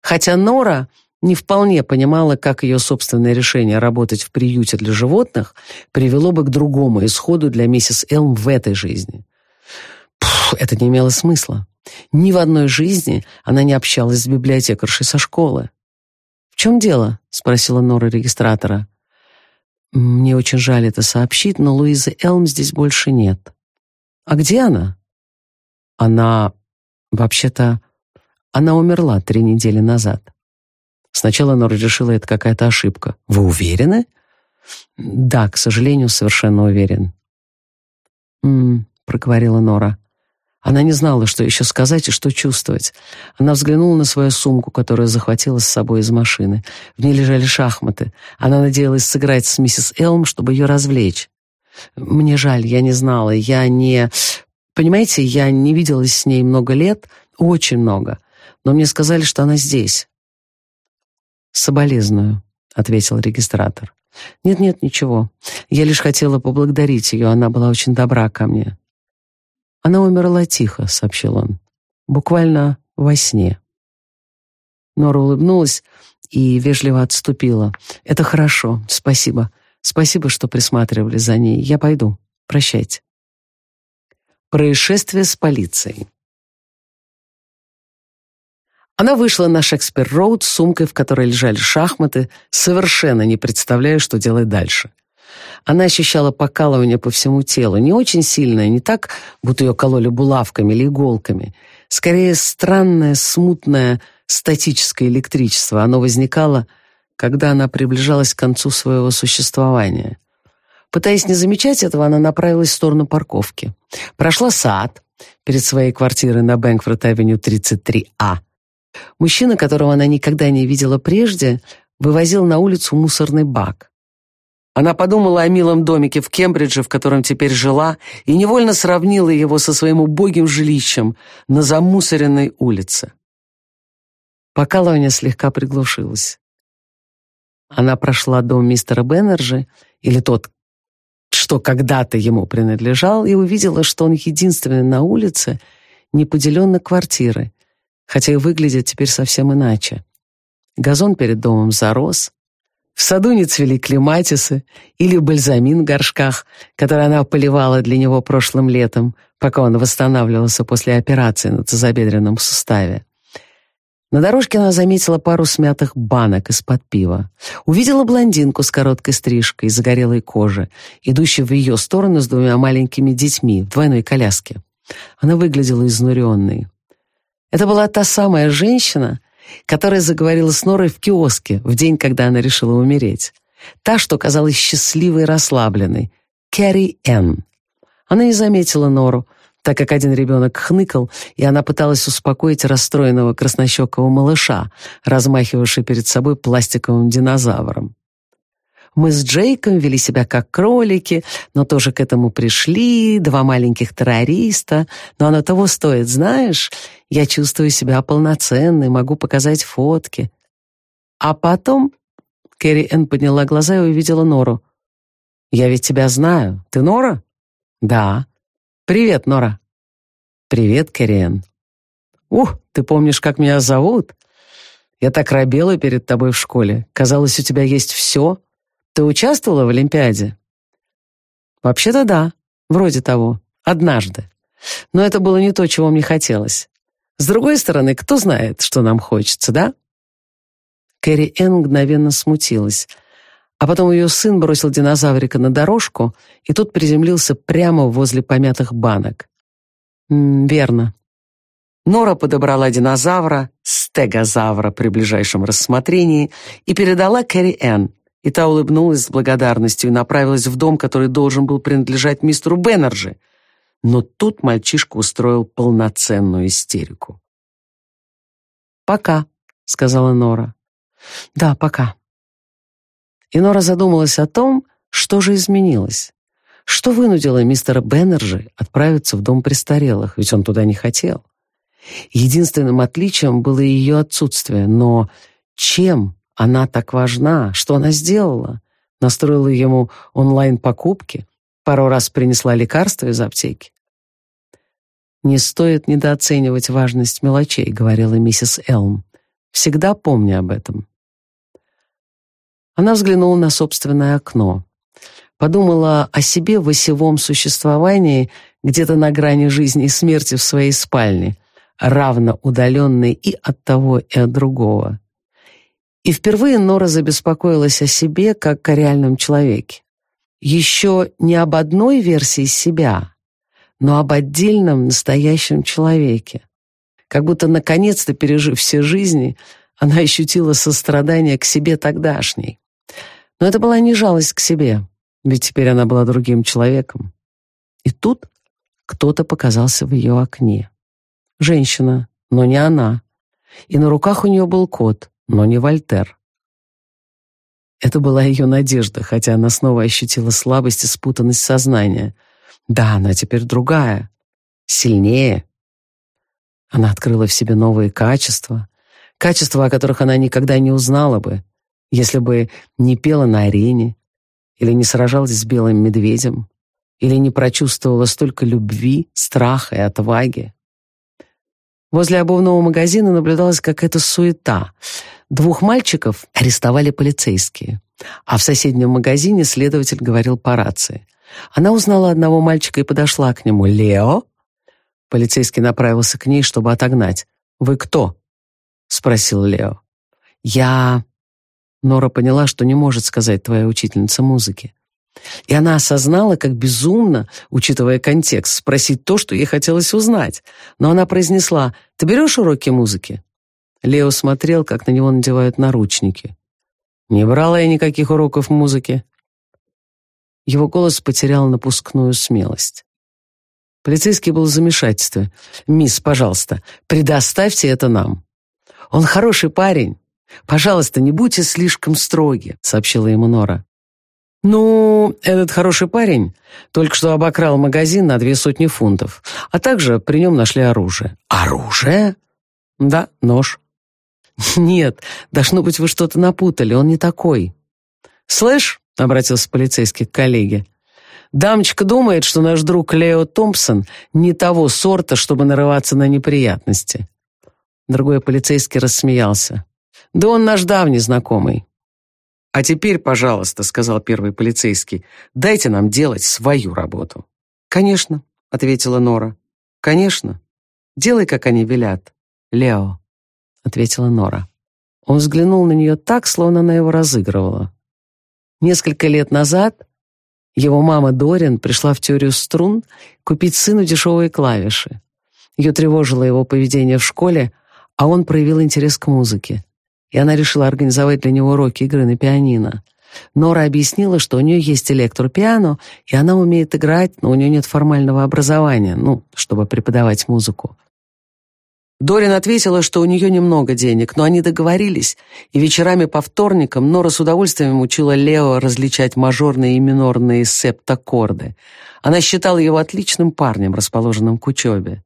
Хотя Нора не вполне понимала, как ее собственное решение работать в приюте для животных привело бы к другому исходу для миссис Элм в этой жизни. Пфф, это не имело смысла. Ни в одной жизни она не общалась с библиотекаршей со школы. «В чем дело?» — спросила Нора регистратора. «Мне очень жаль это сообщить, но Луизы Элм здесь больше нет». «А где она?» «Она... вообще-то... она умерла три недели назад». Сначала Нора решила, это какая-то ошибка. «Вы уверены?» «Да, к сожалению, совершенно уверен». «М-м», проговорила Нора. Она не знала, что еще сказать и что чувствовать. Она взглянула на свою сумку, которую захватила с собой из машины. В ней лежали шахматы. Она надеялась сыграть с миссис Элм, чтобы ее развлечь. «Мне жаль, я не знала. Я не... Понимаете, я не виделась с ней много лет, очень много. Но мне сказали, что она здесь. «Соболезную», — ответил регистратор. «Нет-нет, ничего. Я лишь хотела поблагодарить ее, она была очень добра ко мне». «Она умерла тихо», — сообщил он. «Буквально во сне». Нора улыбнулась и вежливо отступила. «Это хорошо, спасибо. Спасибо, что присматривали за ней. Я пойду. Прощайте». Происшествие с полицией. Она вышла на Шекспир-роуд с сумкой, в которой лежали шахматы, совершенно не представляя, что делать дальше. Она ощущала покалывание по всему телу, не очень сильное, не так, будто ее кололи булавками или иголками. Скорее, странное, смутное, статическое электричество. Оно возникало, когда она приближалась к концу своего существования. Пытаясь не замечать этого, она направилась в сторону парковки. Прошла сад перед своей квартирой на Бэнкфорд-авеню 33А Мужчина, которого она никогда не видела прежде, вывозил на улицу мусорный бак. Она подумала о милом домике в Кембридже, в котором теперь жила, и невольно сравнила его со своим убогим жилищем на замусоренной улице. Покалывание слегка приглушилось. Она прошла дом мистера Беннерджи, или тот, что когда-то ему принадлежал, и увидела, что он единственный на улице, не поделен квартиры, хотя и выглядит теперь совсем иначе. Газон перед домом зарос, в саду не цвели клематисы или бальзамин в горшках, который она поливала для него прошлым летом, пока он восстанавливался после операции на тазобедренном суставе. На дорожке она заметила пару смятых банок из-под пива. Увидела блондинку с короткой стрижкой и загорелой кожей, идущую в ее сторону с двумя маленькими детьми в двойной коляске. Она выглядела изнуренной. Это была та самая женщина, которая заговорила с Норой в киоске в день, когда она решила умереть. Та, что казалась счастливой и расслабленной. Кэрри Энн. Она не заметила Нору, так как один ребенок хныкал, и она пыталась успокоить расстроенного краснощекого малыша, размахивавшего перед собой пластиковым динозавром. Мы с Джейком вели себя как кролики, но тоже к этому пришли, два маленьких террориста. Но оно того стоит, знаешь? Я чувствую себя полноценной, могу показать фотки. А потом Кэрри Энн подняла глаза и увидела Нору. «Я ведь тебя знаю. Ты Нора?» «Да». «Привет, Нора». «Привет, Кэриэн». «Ух, ты помнишь, как меня зовут?» «Я так робела перед тобой в школе. Казалось, у тебя есть все. Ты участвовала в Олимпиаде?» «Вообще-то да, вроде того. Однажды. Но это было не то, чего мне хотелось. С другой стороны, кто знает, что нам хочется, да?» Кэрри Энн мгновенно смутилась – а потом ее сын бросил динозаврика на дорожку, и тот приземлился прямо возле помятых банок. М -м, верно. Нора подобрала динозавра, стегозавра при ближайшем рассмотрении, и передала Кэрри Энн, и та улыбнулась с благодарностью и направилась в дом, который должен был принадлежать мистеру Беннерджи. Но тут мальчишка устроил полноценную истерику. «Пока», — сказала Нора. «Да, пока», и Нора задумалась о том, что же изменилось. Что вынудило мистера Беннерджи отправиться в дом престарелых, ведь он туда не хотел. Единственным отличием было ее отсутствие, но чем она так важна, что она сделала? Настроила ему онлайн-покупки, пару раз принесла лекарства из аптеки. «Не стоит недооценивать важность мелочей», — говорила миссис Элм. «Всегда помни об этом». Она взглянула на собственное окно. Подумала о себе в осевом существовании где-то на грани жизни и смерти в своей спальне, равно удаленной и от того, и от другого. И впервые Нора забеспокоилась о себе как о реальном человеке. Еще не об одной версии себя, но об отдельном настоящем человеке. Как будто наконец-то, пережив все жизни, она ощутила сострадание к себе тогдашней. Но это была не жалость к себе, ведь теперь она была другим человеком. И тут кто-то показался в ее окне. Женщина, но не она. И на руках у нее был кот, но не Вольтер. Это была ее надежда, хотя она снова ощутила слабость и спутанность сознания. Да, она теперь другая, сильнее. Она открыла в себе новые качества, качества, о которых она никогда не узнала бы, если бы не пела на арене, или не сражалась с белым медведем, или не прочувствовала столько любви, страха и отваги. Возле обувного магазина наблюдалась какая-то суета. Двух мальчиков арестовали полицейские, а в соседнем магазине следователь говорил по рации. Она узнала одного мальчика и подошла к нему. «Лео?» Полицейский направился к ней, чтобы отогнать. «Вы кто?» — спросил Лео. «Я...» Нора поняла, что не может сказать твоя учительница музыки. И она осознала, как безумно, учитывая контекст, спросить то, что ей хотелось узнать. Но она произнесла «Ты берешь уроки музыки?» Лео смотрел, как на него надевают наручники. «Не брала я никаких уроков музыки». Его голос потерял напускную смелость. Полицейский был в замешательстве. «Мисс, пожалуйста, предоставьте это нам. Он хороший парень, «Пожалуйста, не будьте слишком строги», — сообщила ему Нора. «Ну, этот хороший парень только что обокрал магазин на две сотни фунтов, а также при нем нашли оружие». «Оружие?» «Да, нож». «Нет, должно быть, вы что-то напутали, он не такой». «Слышь», — обратился полицейский к коллеге, «дамочка думает, что наш друг Лео Томпсон не того сорта, чтобы нарываться на неприятности». Другой полицейский рассмеялся. Да он наш давний знакомый. А теперь, пожалуйста, сказал первый полицейский, дайте нам делать свою работу. Конечно, ответила Нора. Конечно. Делай, как они велят. Лео. Ответила Нора. Он взглянул на нее так, словно она его разыгрывала. Несколько лет назад его мама Дорин пришла в теорию струн купить сыну дешевые клавиши. Ее тревожило его поведение в школе, а он проявил интерес к музыке. И она решила организовать для него уроки игры на пианино. Нора объяснила, что у нее есть электропиано, и она умеет играть, но у нее нет формального образования, ну, чтобы преподавать музыку. Дорин ответила, что у нее немного денег, но они договорились, и вечерами по вторникам Нора с удовольствием учила Лео различать мажорные и минорные септаккорды. Она считала его отличным парнем, расположенным к учебе.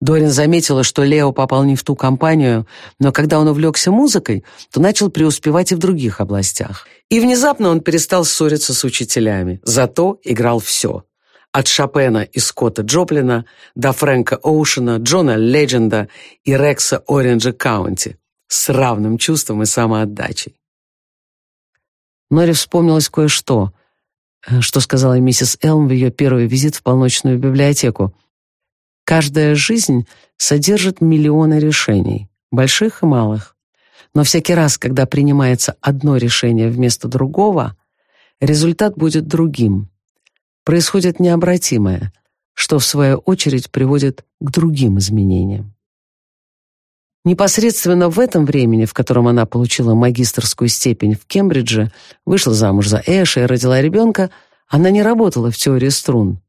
Дорин заметила, что Лео попал не в ту компанию, но когда он увлекся музыкой, то начал преуспевать и в других областях. И внезапно он перестал ссориться с учителями, зато играл все. От Шопена и Скотта Джоплина до Фрэнка Оушена, Джона Ледженда и Рекса Ориджа Каунти с равным чувством и самоотдачей. Нори вспомнилось кое-что, э, что сказала миссис Элм в ее первый визит в полночную библиотеку. Каждая жизнь содержит миллионы решений, больших и малых. Но всякий раз, когда принимается одно решение вместо другого, результат будет другим происходит необратимое, что в свою очередь приводит к другим изменениям. Непосредственно в этом времени, в котором она получила магистерскую степень в Кембридже, вышла замуж за Эша и родила ребенка, она не работала в теории струн.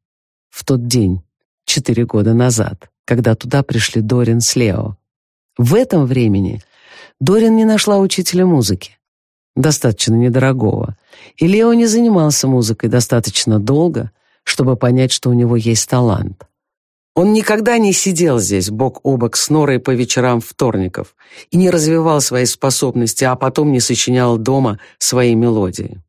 В тот день, четыре года назад, когда туда пришли Дорин с Лео. В этом времени Дорин не нашла учителя музыки достаточно недорогого, и Лео не занимался музыкой достаточно долго, чтобы понять, что у него есть талант. Он никогда не сидел здесь бок о бок с Норой по вечерам вторников и не развивал свои способности, а потом не сочинял дома свои мелодии.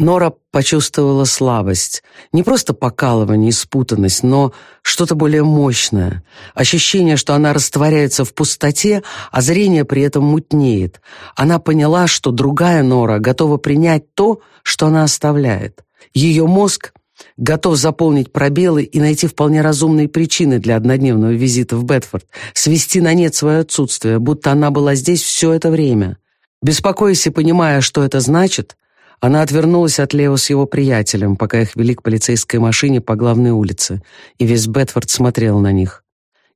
Нора почувствовала слабость, не просто покалывание и спутанность, но что-то более мощное, ощущение, что она растворяется в пустоте, а зрение при этом мутнеет. Она поняла, что другая Нора готова принять то, что она оставляет. Ее мозг готов заполнить пробелы и найти вполне разумные причины для однодневного визита в Бетфорд, свести на нет свое отсутствие, будто она была здесь все это время. Беспокоясь и понимая, что это значит, она отвернулась от Лео с его приятелем, пока их вели к полицейской машине по главной улице, и весь Бетфорд смотрел на них.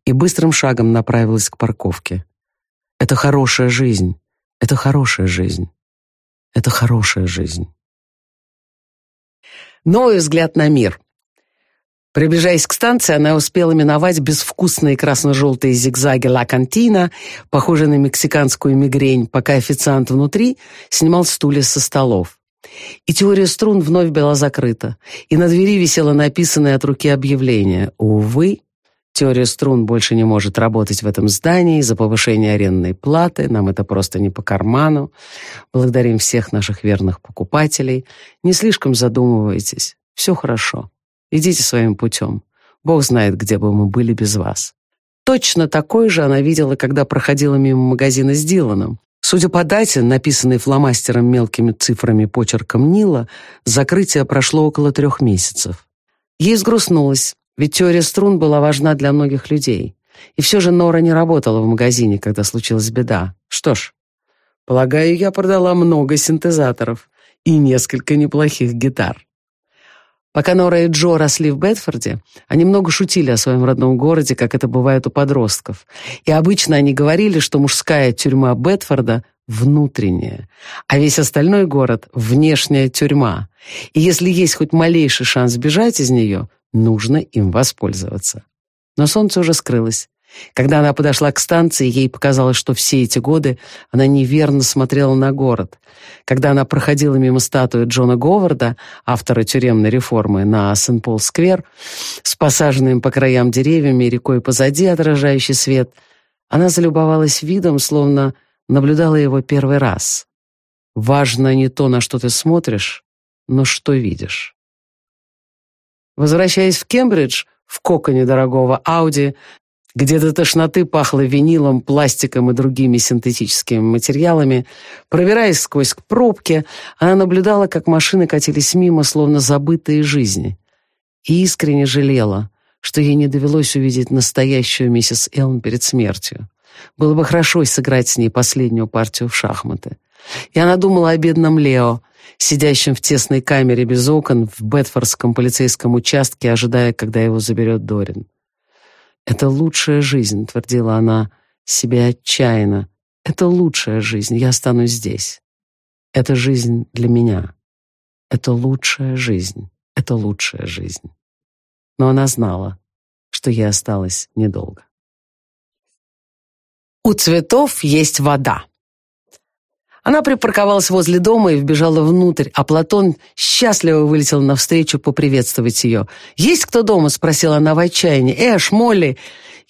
И быстрым шагом направилась к парковке. Это хорошая жизнь. Это хорошая жизнь. Это хорошая жизнь. Новый взгляд на мир. Приближаясь к станции, она успела миновать безвкусные красно-желтые зигзаги Ла Кантина, похожие на мексиканскую мигрень, пока официант внутри снимал стулья со столов. И теория струн вновь была закрыта, и на двери висело написанное от руки объявление «Увы, теория струн больше не может работать в этом здании из-за повышения арендной платы, нам это просто не по карману. Благодарим всех наших верных покупателей. Не слишком задумывайтесь, все хорошо. Идите своим путем. Бог знает, где бы мы были без вас». Точно такой же она видела, когда проходила мимо магазина с Диланом. Судя по дате, написанной фломастером мелкими цифрами почерком Нила, закрытие прошло около трех месяцев. Ей сгрустнулось, ведь теория струн была важна для многих людей. И все же Нора не работала в магазине, когда случилась беда. Что ж, полагаю, я продала много синтезаторов и несколько неплохих гитар. Пока Нора и Джо росли в Бетфорде, они много шутили о своем родном городе, как это бывает у подростков. И обычно они говорили, что мужская тюрьма Бетфорда внутренняя, а весь остальной город — внешняя тюрьма. И если есть хоть малейший шанс сбежать из нее, нужно им воспользоваться. Но солнце уже скрылось. Когда она подошла к станции, ей показалось, что все эти годы она неверно смотрела на город. Когда она проходила мимо статуи Джона Говарда, автора тюремной реформы, на Сент-Пол-сквер, с посаженными по краям деревьями и рекой позади отражающий свет, она залюбовалась видом, словно наблюдала его первый раз. Важно не то, на что ты смотришь, но что видишь. Возвращаясь в Кембридж, в коконе дорогого Ауди, где до тошноты пахло винилом, пластиком и другими синтетическими материалами. Пробираясь сквозь пробки, она наблюдала, как машины катились мимо, словно забытые жизни. И искренне жалела, что ей не довелось увидеть настоящую миссис Элм перед смертью. Было бы хорошо сыграть с ней последнюю партию в шахматы. И она думала о бедном Лео, сидящем в тесной камере без окон в Бетфордском полицейском участке, ожидая, когда его заберет Дорин. «Это лучшая жизнь», — твердила она себе отчаянно. «Это лучшая жизнь, я останусь здесь. Это жизнь для меня. Это лучшая жизнь, это лучшая жизнь». Но она знала, что ей осталось недолго. У цветов есть вода. Она припарковалась возле дома и вбежала внутрь, а Платон счастливо вылетел навстречу поприветствовать ее. «Есть кто дома?» — спросила она в отчаянии. «Эш, Молли!»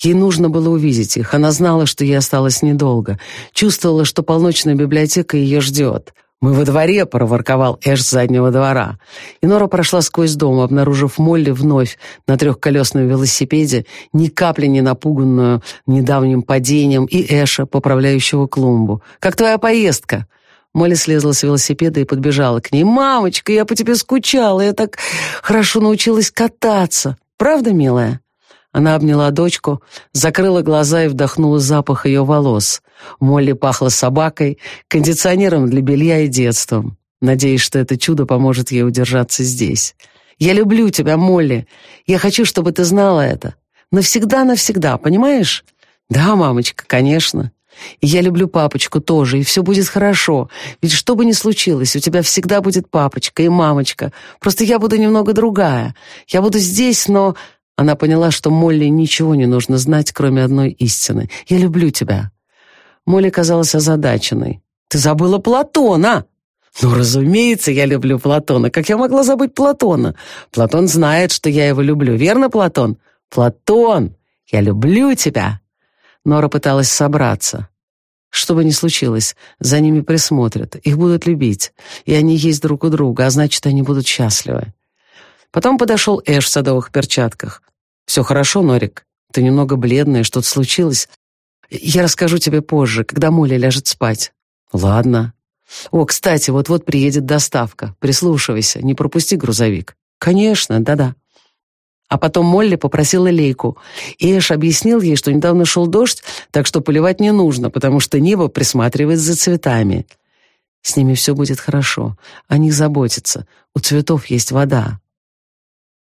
Ей нужно было увидеть их. Она знала, что ей осталось недолго. Чувствовала, что полночная библиотека ее ждет. «Мы во дворе», — проворковал Эш с заднего двора. И Нора прошла сквозь дом, обнаружив Молли вновь на трехколесном велосипеде, ни капли не напуганную недавним падением, и Эша, поправляющего клумбу. «Как твоя поездка?» Молли слезла с велосипеда и подбежала к ней. «Мамочка, я по тебе скучала, я так хорошо научилась кататься. Правда, милая?» Она обняла дочку, закрыла глаза и вдохнула запах ее волос. Молли пахла собакой, кондиционером для белья и детством. Надеюсь, что это чудо поможет ей удержаться здесь. «Я люблю тебя, Молли. Я хочу, чтобы ты знала это. Навсегда-навсегда, понимаешь?» «Да, мамочка, конечно. И я люблю папочку тоже, и все будет хорошо. Ведь что бы ни случилось, у тебя всегда будет папочка и мамочка. Просто я буду немного другая. Я буду здесь, но она поняла, что Молли ничего не нужно знать, кроме одной истины. «Я люблю тебя». Молли казалась озадаченной. «Ты забыла Платона!» «Ну, разумеется, я люблю Платона. Как я могла забыть Платона? Платон знает, что я его люблю. Верно, Платон? Платон, я люблю тебя!» Нора пыталась собраться. Что бы ни случилось, за ними присмотрят, их будут любить, и они есть друг у друга, а значит, они будут счастливы. Потом подошел Эш в садовых перчатках. «Все хорошо, Норик? Ты немного бледная, что-то случилось? Я расскажу тебе позже, когда Молли ляжет спать». «Ладно». «О, кстати, вот-вот приедет доставка. Прислушивайся, не пропусти грузовик». «Конечно, да-да». А потом Молли попросила лейку. И Эш объяснил ей, что недавно шел дождь, так что поливать не нужно, потому что небо присматривает за цветами. С ними все будет хорошо. О них заботятся. У цветов есть вода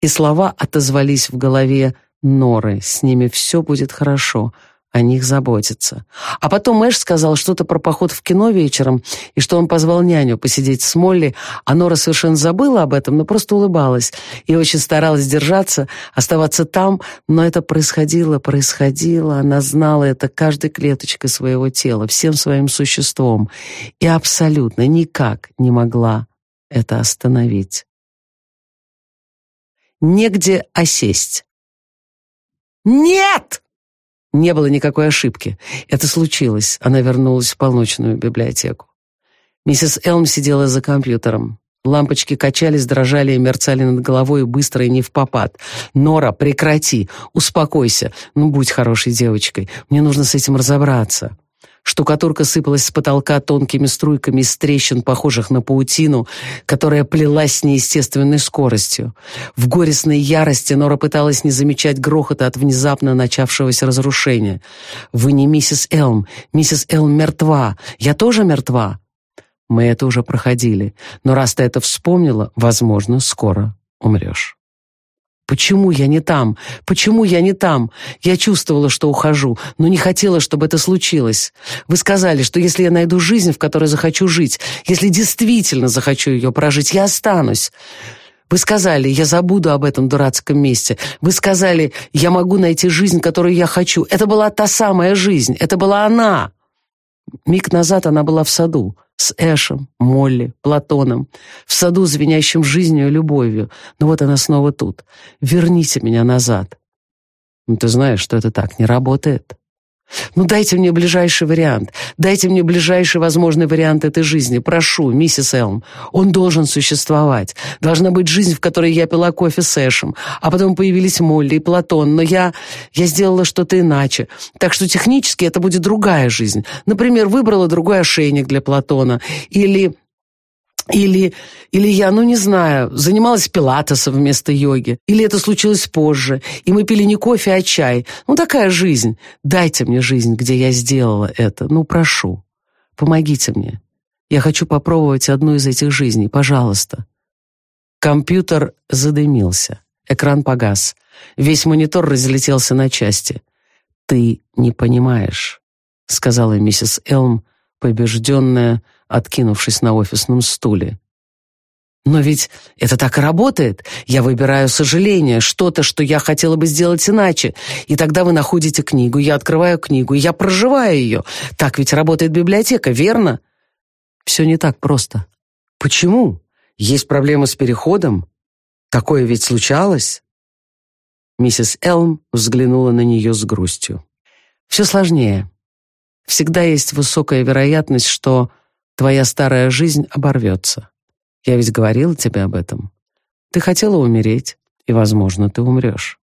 и слова отозвались в голове Норы. С ними все будет хорошо, о них заботятся. А потом Эш сказал что-то про поход в кино вечером, и что он позвал няню посидеть с Молли, а Нора совершенно забыла об этом, но просто улыбалась и очень старалась держаться, оставаться там, но это происходило, происходило, она знала это каждой клеточкой своего тела, всем своим существом, и абсолютно никак не могла это остановить негде осесть. «Нет!» Не было никакой ошибки. Это случилось. Она вернулась в полночную библиотеку. Миссис Элм сидела за компьютером. Лампочки качались, дрожали и мерцали над головой быстро и не в попад. «Нора, прекрати! Успокойся! Ну, будь хорошей девочкой. Мне нужно с этим разобраться». Штукатурка сыпалась с потолка тонкими струйками из трещин, похожих на паутину, которая плелась с неестественной скоростью. В горестной ярости Нора пыталась не замечать грохота от внезапно начавшегося разрушения. «Вы не миссис Элм. Миссис Элм мертва. Я тоже мертва». Мы это уже проходили, но раз ты это вспомнила, возможно, скоро умрешь. Почему я не там? Почему я не там? Я чувствовала, что ухожу, но не хотела, чтобы это случилось. Вы сказали, что если я найду жизнь, в которой захочу жить, если действительно захочу ее прожить, я останусь. Вы сказали, я забуду об этом дурацком месте. Вы сказали, я могу найти жизнь, которую я хочу. Это была та самая жизнь. Это была она. Миг назад она была в саду с Эшем, Молли, Платоном, в саду, звенящим жизнью и любовью. Но вот она снова тут. Верните меня назад. Ну, ты знаешь, что это так не работает. Ну, дайте мне ближайший вариант. Дайте мне ближайший возможный вариант этой жизни. Прошу, миссис Элм. Он должен существовать. Должна быть жизнь, в которой я пила кофе с Эшем. А потом появились Молли и Платон. Но я... я сделала что-то иначе. Так что технически это будет другая жизнь. Например, выбрала другой ошейник для Платона. Или... Или, или я, ну не знаю, занималась пилатесом вместо йоги. Или это случилось позже, и мы пили не кофе, а чай. Ну такая жизнь. Дайте мне жизнь, где я сделала это. Ну прошу, помогите мне. Я хочу попробовать одну из этих жизней, пожалуйста. Компьютер задымился. Экран погас. Весь монитор разлетелся на части. «Ты не понимаешь», — сказала миссис Элм, побежденная, откинувшись на офисном стуле. «Но ведь это так и работает. Я выбираю сожаление, что-то, что я хотела бы сделать иначе. И тогда вы находите книгу, я открываю книгу, я проживаю ее. Так ведь работает библиотека, верно?» «Все не так просто. Почему? Есть проблемы с переходом? Такое ведь случалось?» Миссис Элм взглянула на нее с грустью. «Все сложнее. Всегда есть высокая вероятность, что твоя старая жизнь оборвется. Я ведь говорила тебе об этом. Ты хотела умереть, и, возможно, ты умрешь.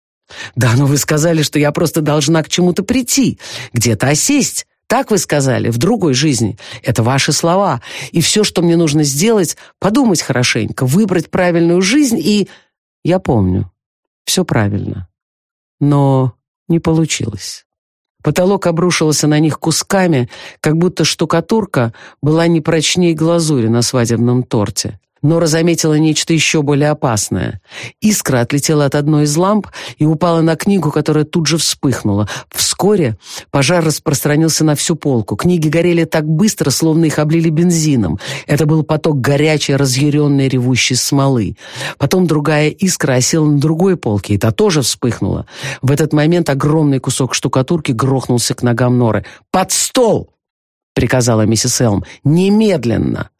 Да, но вы сказали, что я просто должна к чему-то прийти, где-то осесть. Так вы сказали, в другой жизни. Это ваши слова. И все, что мне нужно сделать, подумать хорошенько, выбрать правильную жизнь и... Я помню. Все правильно. Но не получилось. Потолок обрушился на них кусками, как будто штукатурка была не прочнее глазури на свадебном торте. Нора заметила нечто еще более опасное. Искра отлетела от одной из ламп и упала на книгу, которая тут же вспыхнула. Вскоре пожар распространился на всю полку. Книги горели так быстро, словно их облили бензином. Это был поток горячей, разъяренной, ревущей смолы. Потом другая искра осела на другой полке, и та тоже вспыхнула. В этот момент огромный кусок штукатурки грохнулся к ногам Норы. «Под стол!» — приказала миссис Элм. «Немедленно!»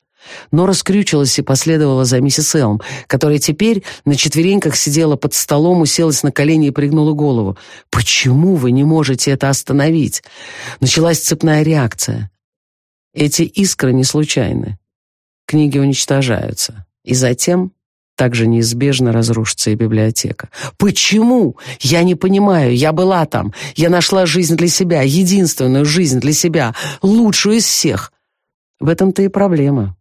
Нора скрючилась и последовала за миссис Элм, которая теперь на четвереньках сидела под столом, уселась на колени и пригнула голову. «Почему вы не можете это остановить?» Началась цепная реакция. Эти искры не случайны. Книги уничтожаются. И затем также неизбежно разрушится и библиотека. Почему? Я не понимаю. Я была там. Я нашла жизнь для себя, единственную жизнь для себя, лучшую из всех. В этом-то и проблема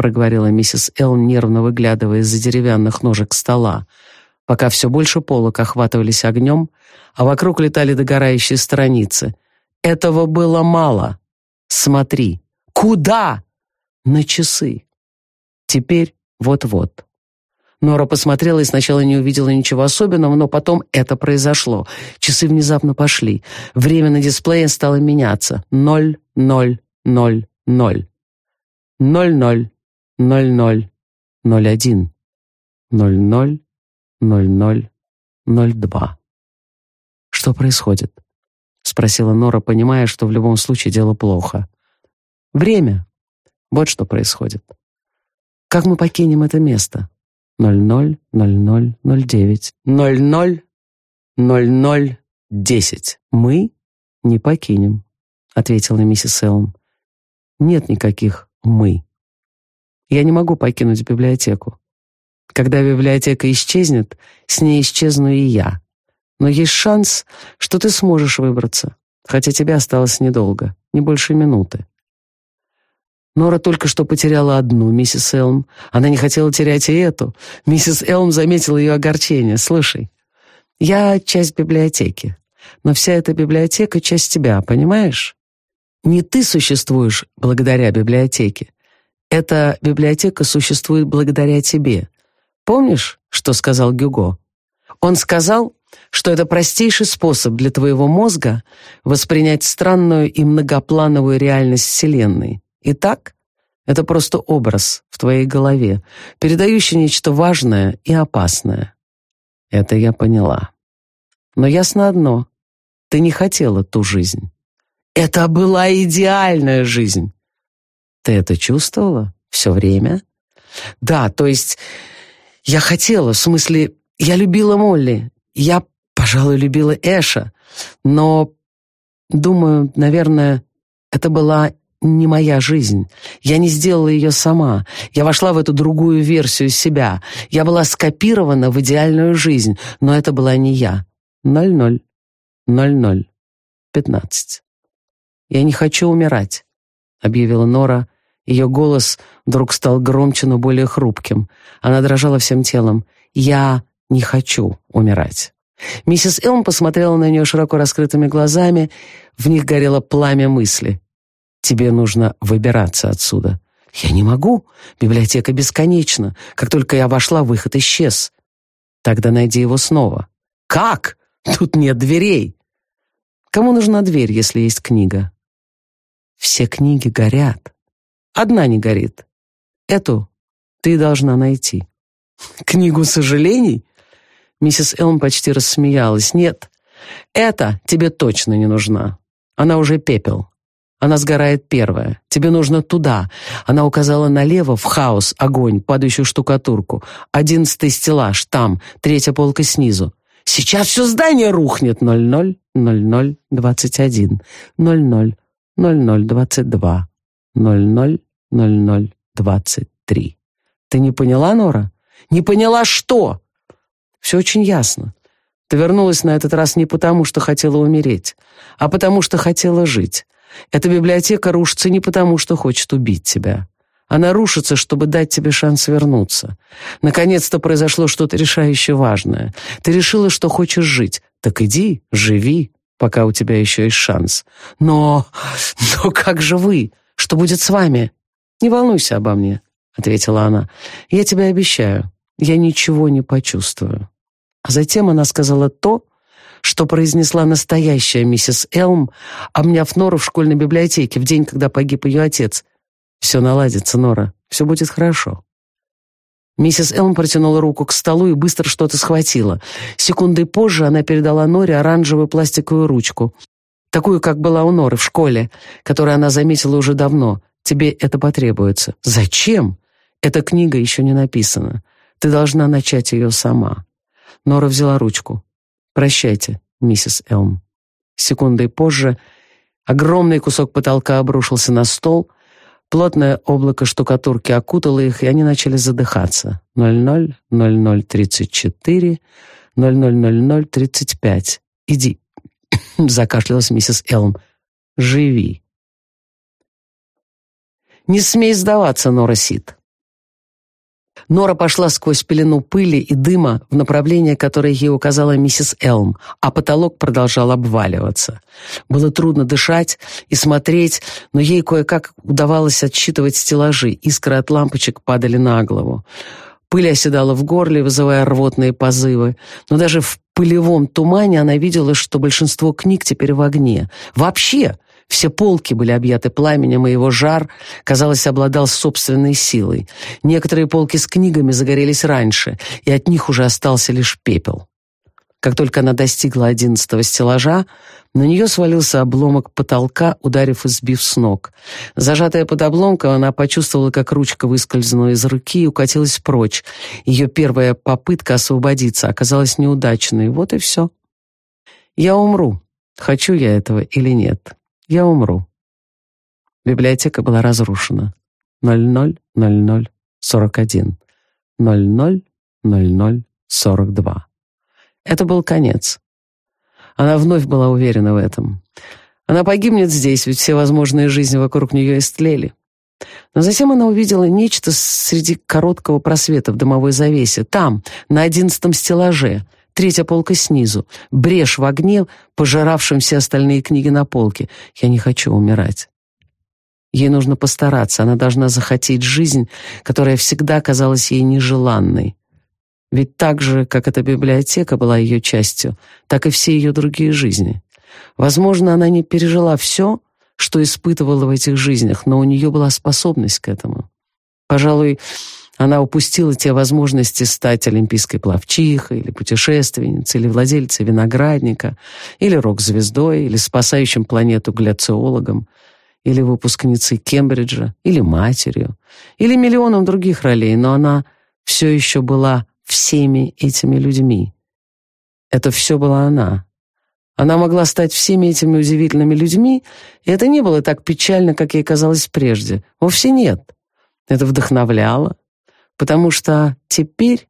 проговорила миссис Эл, нервно выглядывая из-за деревянных ножек стола, пока все больше полок охватывались огнем, а вокруг летали догорающие страницы. «Этого было мало. Смотри. Куда?» «На часы. Теперь вот-вот». Нора посмотрела и сначала не увидела ничего особенного, но потом это произошло. Часы внезапно пошли. Время на дисплее стало меняться. Ноль, ноль, ноль, ноль. Ноль, ноль, ноль ноль один ноль ноль ноль ноль ноль два. Что происходит? спросила Нора, понимая, что в любом случае дело плохо. Время. Вот что происходит. Как мы покинем это место? Ноль ноль ноль ноль ноль девять ноль ноль ноль ноль десять. Мы не покинем, ответила миссис Элм. Нет никаких мы. Я не могу покинуть библиотеку. Когда библиотека исчезнет, с ней исчезну и я. Но есть шанс, что ты сможешь выбраться, хотя тебе осталось недолго, не больше минуты. Нора только что потеряла одну, миссис Элм. Она не хотела терять и эту. Миссис Элм заметила ее огорчение. «Слушай, я часть библиотеки, но вся эта библиотека — часть тебя, понимаешь? Не ты существуешь благодаря библиотеке, эта библиотека существует благодаря тебе. Помнишь, что сказал Гюго? Он сказал, что это простейший способ для твоего мозга воспринять странную и многоплановую реальность Вселенной. Итак, это просто образ в твоей голове, передающий нечто важное и опасное. Это я поняла. Но ясно одно — ты не хотела ту жизнь. Это была идеальная жизнь. Ты это чувствовала все время? Да, то есть я хотела, в смысле, я любила Молли. Я, пожалуй, любила Эша. Но, думаю, наверное, это была не моя жизнь. Я не сделала ее сама. Я вошла в эту другую версию себя. Я была скопирована в идеальную жизнь, но это была не я. Ноль-ноль. Ноль-ноль. Пятнадцать. Я не хочу умирать, объявила Нора, Ее голос вдруг стал громче, но более хрупким. Она дрожала всем телом. «Я не хочу умирать». Миссис Элм посмотрела на нее широко раскрытыми глазами. В них горело пламя мысли. «Тебе нужно выбираться отсюда». «Я не могу. Библиотека бесконечна. Как только я вошла, выход исчез». «Тогда найди его снова». «Как? Тут нет дверей». «Кому нужна дверь, если есть книга?» «Все книги горят. Одна не горит. Эту ты должна найти». «Книгу сожалений?» Миссис Элм почти рассмеялась. «Нет, это тебе точно не нужна. Она уже пепел. Она сгорает первая. Тебе нужно туда. Она указала налево, в хаос, огонь, падающую штукатурку. Одиннадцатый стеллаж, там, третья полка снизу. Сейчас все здание рухнет. Ноль ноль, ноль ноль, двадцать один. Ноль ноль, ноль ноль, двадцать два. Ноль ноль, ноль ноль, двадцать три. Ты не поняла, Нора? Не поняла что? Все очень ясно. Ты вернулась на этот раз не потому, что хотела умереть, а потому, что хотела жить. Эта библиотека рушится не потому, что хочет убить тебя. Она рушится, чтобы дать тебе шанс вернуться. Наконец-то произошло что-то решающее важное. Ты решила, что хочешь жить. Так иди, живи, пока у тебя еще есть шанс. Но... но как же вы? Что будет с вами? Не волнуйся обо мне, — ответила она. Я тебе обещаю, я ничего не почувствую. А затем она сказала то, что произнесла настоящая миссис Элм, обняв Нору в школьной библиотеке в день, когда погиб ее отец. «Все наладится, Нора, все будет хорошо». Миссис Элм протянула руку к столу и быстро что-то схватила. Секундой позже она передала Норе оранжевую пластиковую ручку, такую, как была у Норы в школе, которую она заметила уже давно. «Тебе это потребуется». «Зачем?» «Эта книга еще не написана. Ты должна начать ее сама». Нора взяла ручку. «Прощайте, миссис Элм». Секундой позже огромный кусок потолка обрушился на стол, плотное облако штукатурки окутало их, и они начали задыхаться. 00, 0034, 000035. «Иди», — закашлялась миссис Элм. «Живи». «Не смей сдаваться, Нора Сид. Нора пошла сквозь пелену пыли и дыма в направление, которое ей указала миссис Элм, а потолок продолжал обваливаться. Было трудно дышать и смотреть, но ей кое-как удавалось отсчитывать стеллажи, искры от лампочек падали на голову. Пыль оседала в горле, вызывая рвотные позывы, но даже в пылевом тумане она видела, что большинство книг теперь в огне. Вообще, все полки были объяты пламенем, и его жар, казалось, обладал собственной силой. Некоторые полки с книгами загорелись раньше, и от них уже остался лишь пепел. Как только она достигла одиннадцатого стеллажа, на нее свалился обломок потолка, ударив и сбив с ног. Зажатая под обломком, она почувствовала, как ручка выскользнула из руки и укатилась прочь. Ее первая попытка освободиться оказалась неудачной. Вот и все. «Я умру, хочу я этого или нет» я умру. Библиотека была разрушена. 000041. 000042. Это был конец. Она вновь была уверена в этом. Она погибнет здесь, ведь все возможные жизни вокруг нее истлели. Но затем она увидела нечто среди короткого просвета в дымовой завесе, там, на одиннадцатом стеллаже — Третья полка снизу. Брешь в огне, пожиравшем все остальные книги на полке. Я не хочу умирать. Ей нужно постараться, она должна захотеть жизнь, которая всегда казалась ей нежеланной. Ведь так же, как эта библиотека была ее частью, так и все ее другие жизни. Возможно, она не пережила все, что испытывала в этих жизнях, но у нее была способность к этому. Пожалуй, она упустила те возможности стать олимпийской пловчихой, или путешественницей, или владельцей виноградника, или рок-звездой, или спасающим планету гляциологом, или выпускницей Кембриджа, или матерью, или миллионом других ролей, но она все еще была всеми этими людьми. Это все была она. Она могла стать всеми этими удивительными людьми, и это не было так печально, как ей казалось прежде. Вовсе нет. Это вдохновляло, потому что теперь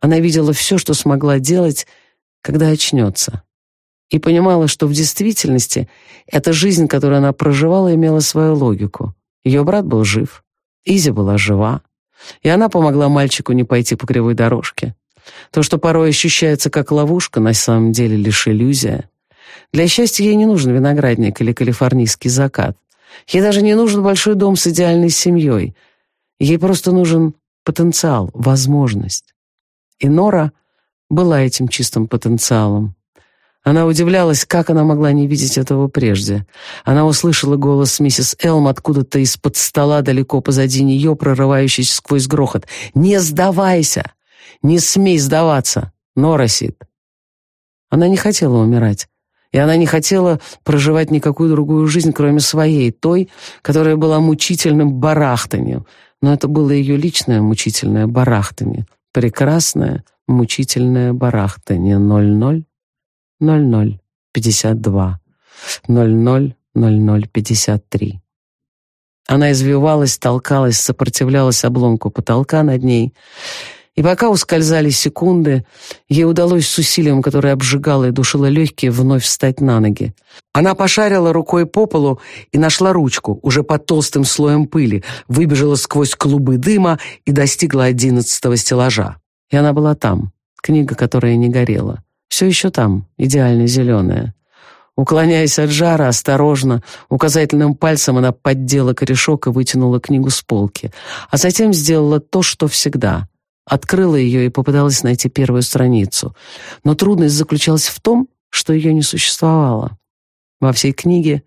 она видела все, что смогла делать, когда очнется, и понимала, что в действительности эта жизнь, которую она проживала, имела свою логику. Ее брат был жив, Изи была жива, и она помогла мальчику не пойти по кривой дорожке. То, что порой ощущается как ловушка, на самом деле лишь иллюзия. Для счастья ей не нужен виноградник или калифорнийский закат. Ей даже не нужен большой дом с идеальной семьей. Ей просто нужен потенциал, возможность. И Нора была этим чистым потенциалом. Она удивлялась, как она могла не видеть этого прежде. Она услышала голос миссис Элм откуда-то из-под стола далеко позади нее, прорывающийся сквозь грохот. «Не сдавайся! Не смей сдаваться! Нора Сид!» Она не хотела умирать. И она не хотела проживать никакую другую жизнь, кроме своей, той, которая была мучительным барахтанием. Но это было ее личное мучительное барахтание. Прекрасное мучительное барахтание. 00 00 52 00 00 53. Она извивалась, толкалась, сопротивлялась обломку потолка над ней, и пока ускользали секунды, ей удалось с усилием, которое обжигало и душило легкие, вновь встать на ноги. Она пошарила рукой по полу и нашла ручку, уже под толстым слоем пыли, выбежала сквозь клубы дыма и достигла одиннадцатого стеллажа. И она была там, книга, которая не горела. Все еще там, идеально зеленая. Уклоняясь от жара, осторожно, указательным пальцем она поддела корешок и вытянула книгу с полки, а затем сделала то, что всегда — открыла ее и попыталась найти первую страницу. Но трудность заключалась в том, что ее не существовало. Во всей книге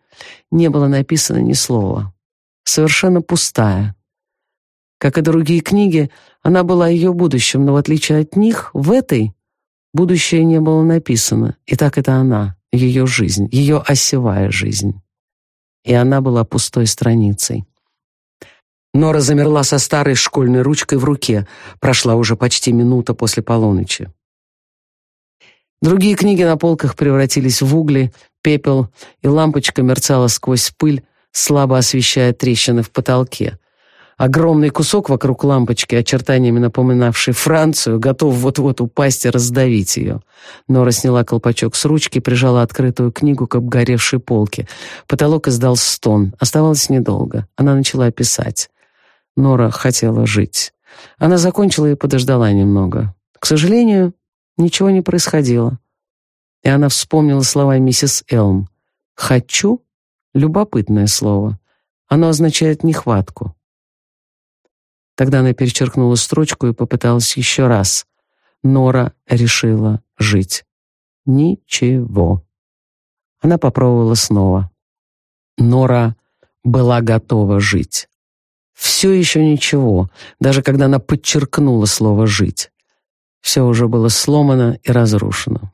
не было написано ни слова. Совершенно пустая. Как и другие книги, она была ее будущим, но в отличие от них, в этой будущее не было написано. И так это она, ее жизнь, ее осевая жизнь. И она была пустой страницей. Нора замерла со старой школьной ручкой в руке. Прошла уже почти минута после полуночи. Другие книги на полках превратились в угли, пепел, и лампочка мерцала сквозь пыль, слабо освещая трещины в потолке. Огромный кусок вокруг лампочки, очертаниями напоминавший Францию, готов вот-вот упасть и раздавить ее. Нора сняла колпачок с ручки, прижала открытую книгу к обгоревшей полке. Потолок издал стон. Оставалось недолго. Она начала писать. Нора хотела жить. Она закончила и подождала немного. К сожалению, ничего не происходило. И она вспомнила слова миссис Элм. «Хочу» — любопытное слово. Оно означает нехватку. Тогда она перечеркнула строчку и попыталась еще раз. Нора решила жить. Ничего. Она попробовала снова. Нора была готова жить. Все еще ничего, даже когда она подчеркнула слово «жить». Все уже было сломано и разрушено.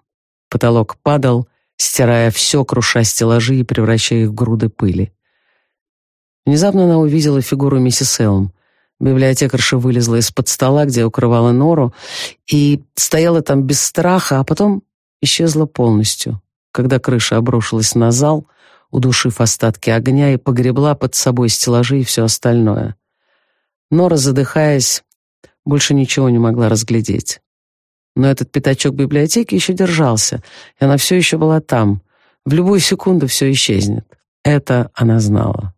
Потолок падал, стирая все, круша стеллажи и превращая их в груды пыли. Внезапно она увидела фигуру миссис Элм. Библиотекарша вылезла из-под стола, где укрывала нору, и стояла там без страха, а потом исчезла полностью. Когда крыша обрушилась на зал, удушив остатки огня и погребла под собой стеллажи и все остальное. Нора, задыхаясь, больше ничего не могла разглядеть. Но этот пятачок библиотеки еще держался, и она все еще была там. В любую секунду все исчезнет. Это она знала.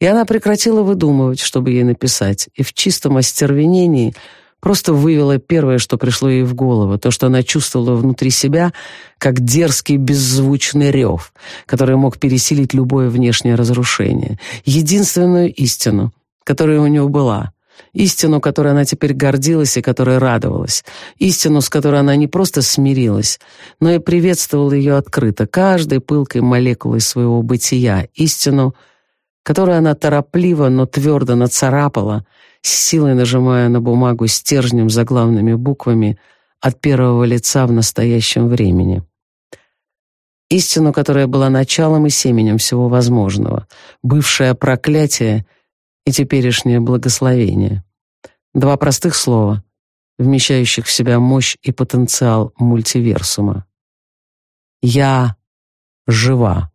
И она прекратила выдумывать, чтобы ей написать, и в чистом остервенении — просто вывела первое, что пришло ей в голову, то, что она чувствовала внутри себя, как дерзкий беззвучный рев, который мог пересилить любое внешнее разрушение. Единственную истину, которая у нее была. Истину, которой она теперь гордилась и которой радовалась. Истину, с которой она не просто смирилась, но и приветствовала ее открыто, каждой пылкой молекулой своего бытия. Истину, которую она торопливо, но твердо нацарапала — с силой нажимая на бумагу стержнем заглавными буквами от первого лица в настоящем времени. Истину, которая была началом и семенем всего возможного, бывшее проклятие и теперешнее благословение. Два простых слова, вмещающих в себя мощь и потенциал мультиверсума. «Я жива».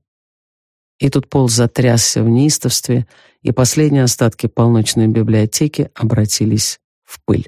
И тут пол затрясся в неистовстве, и последние остатки полночной библиотеки обратились в пыль.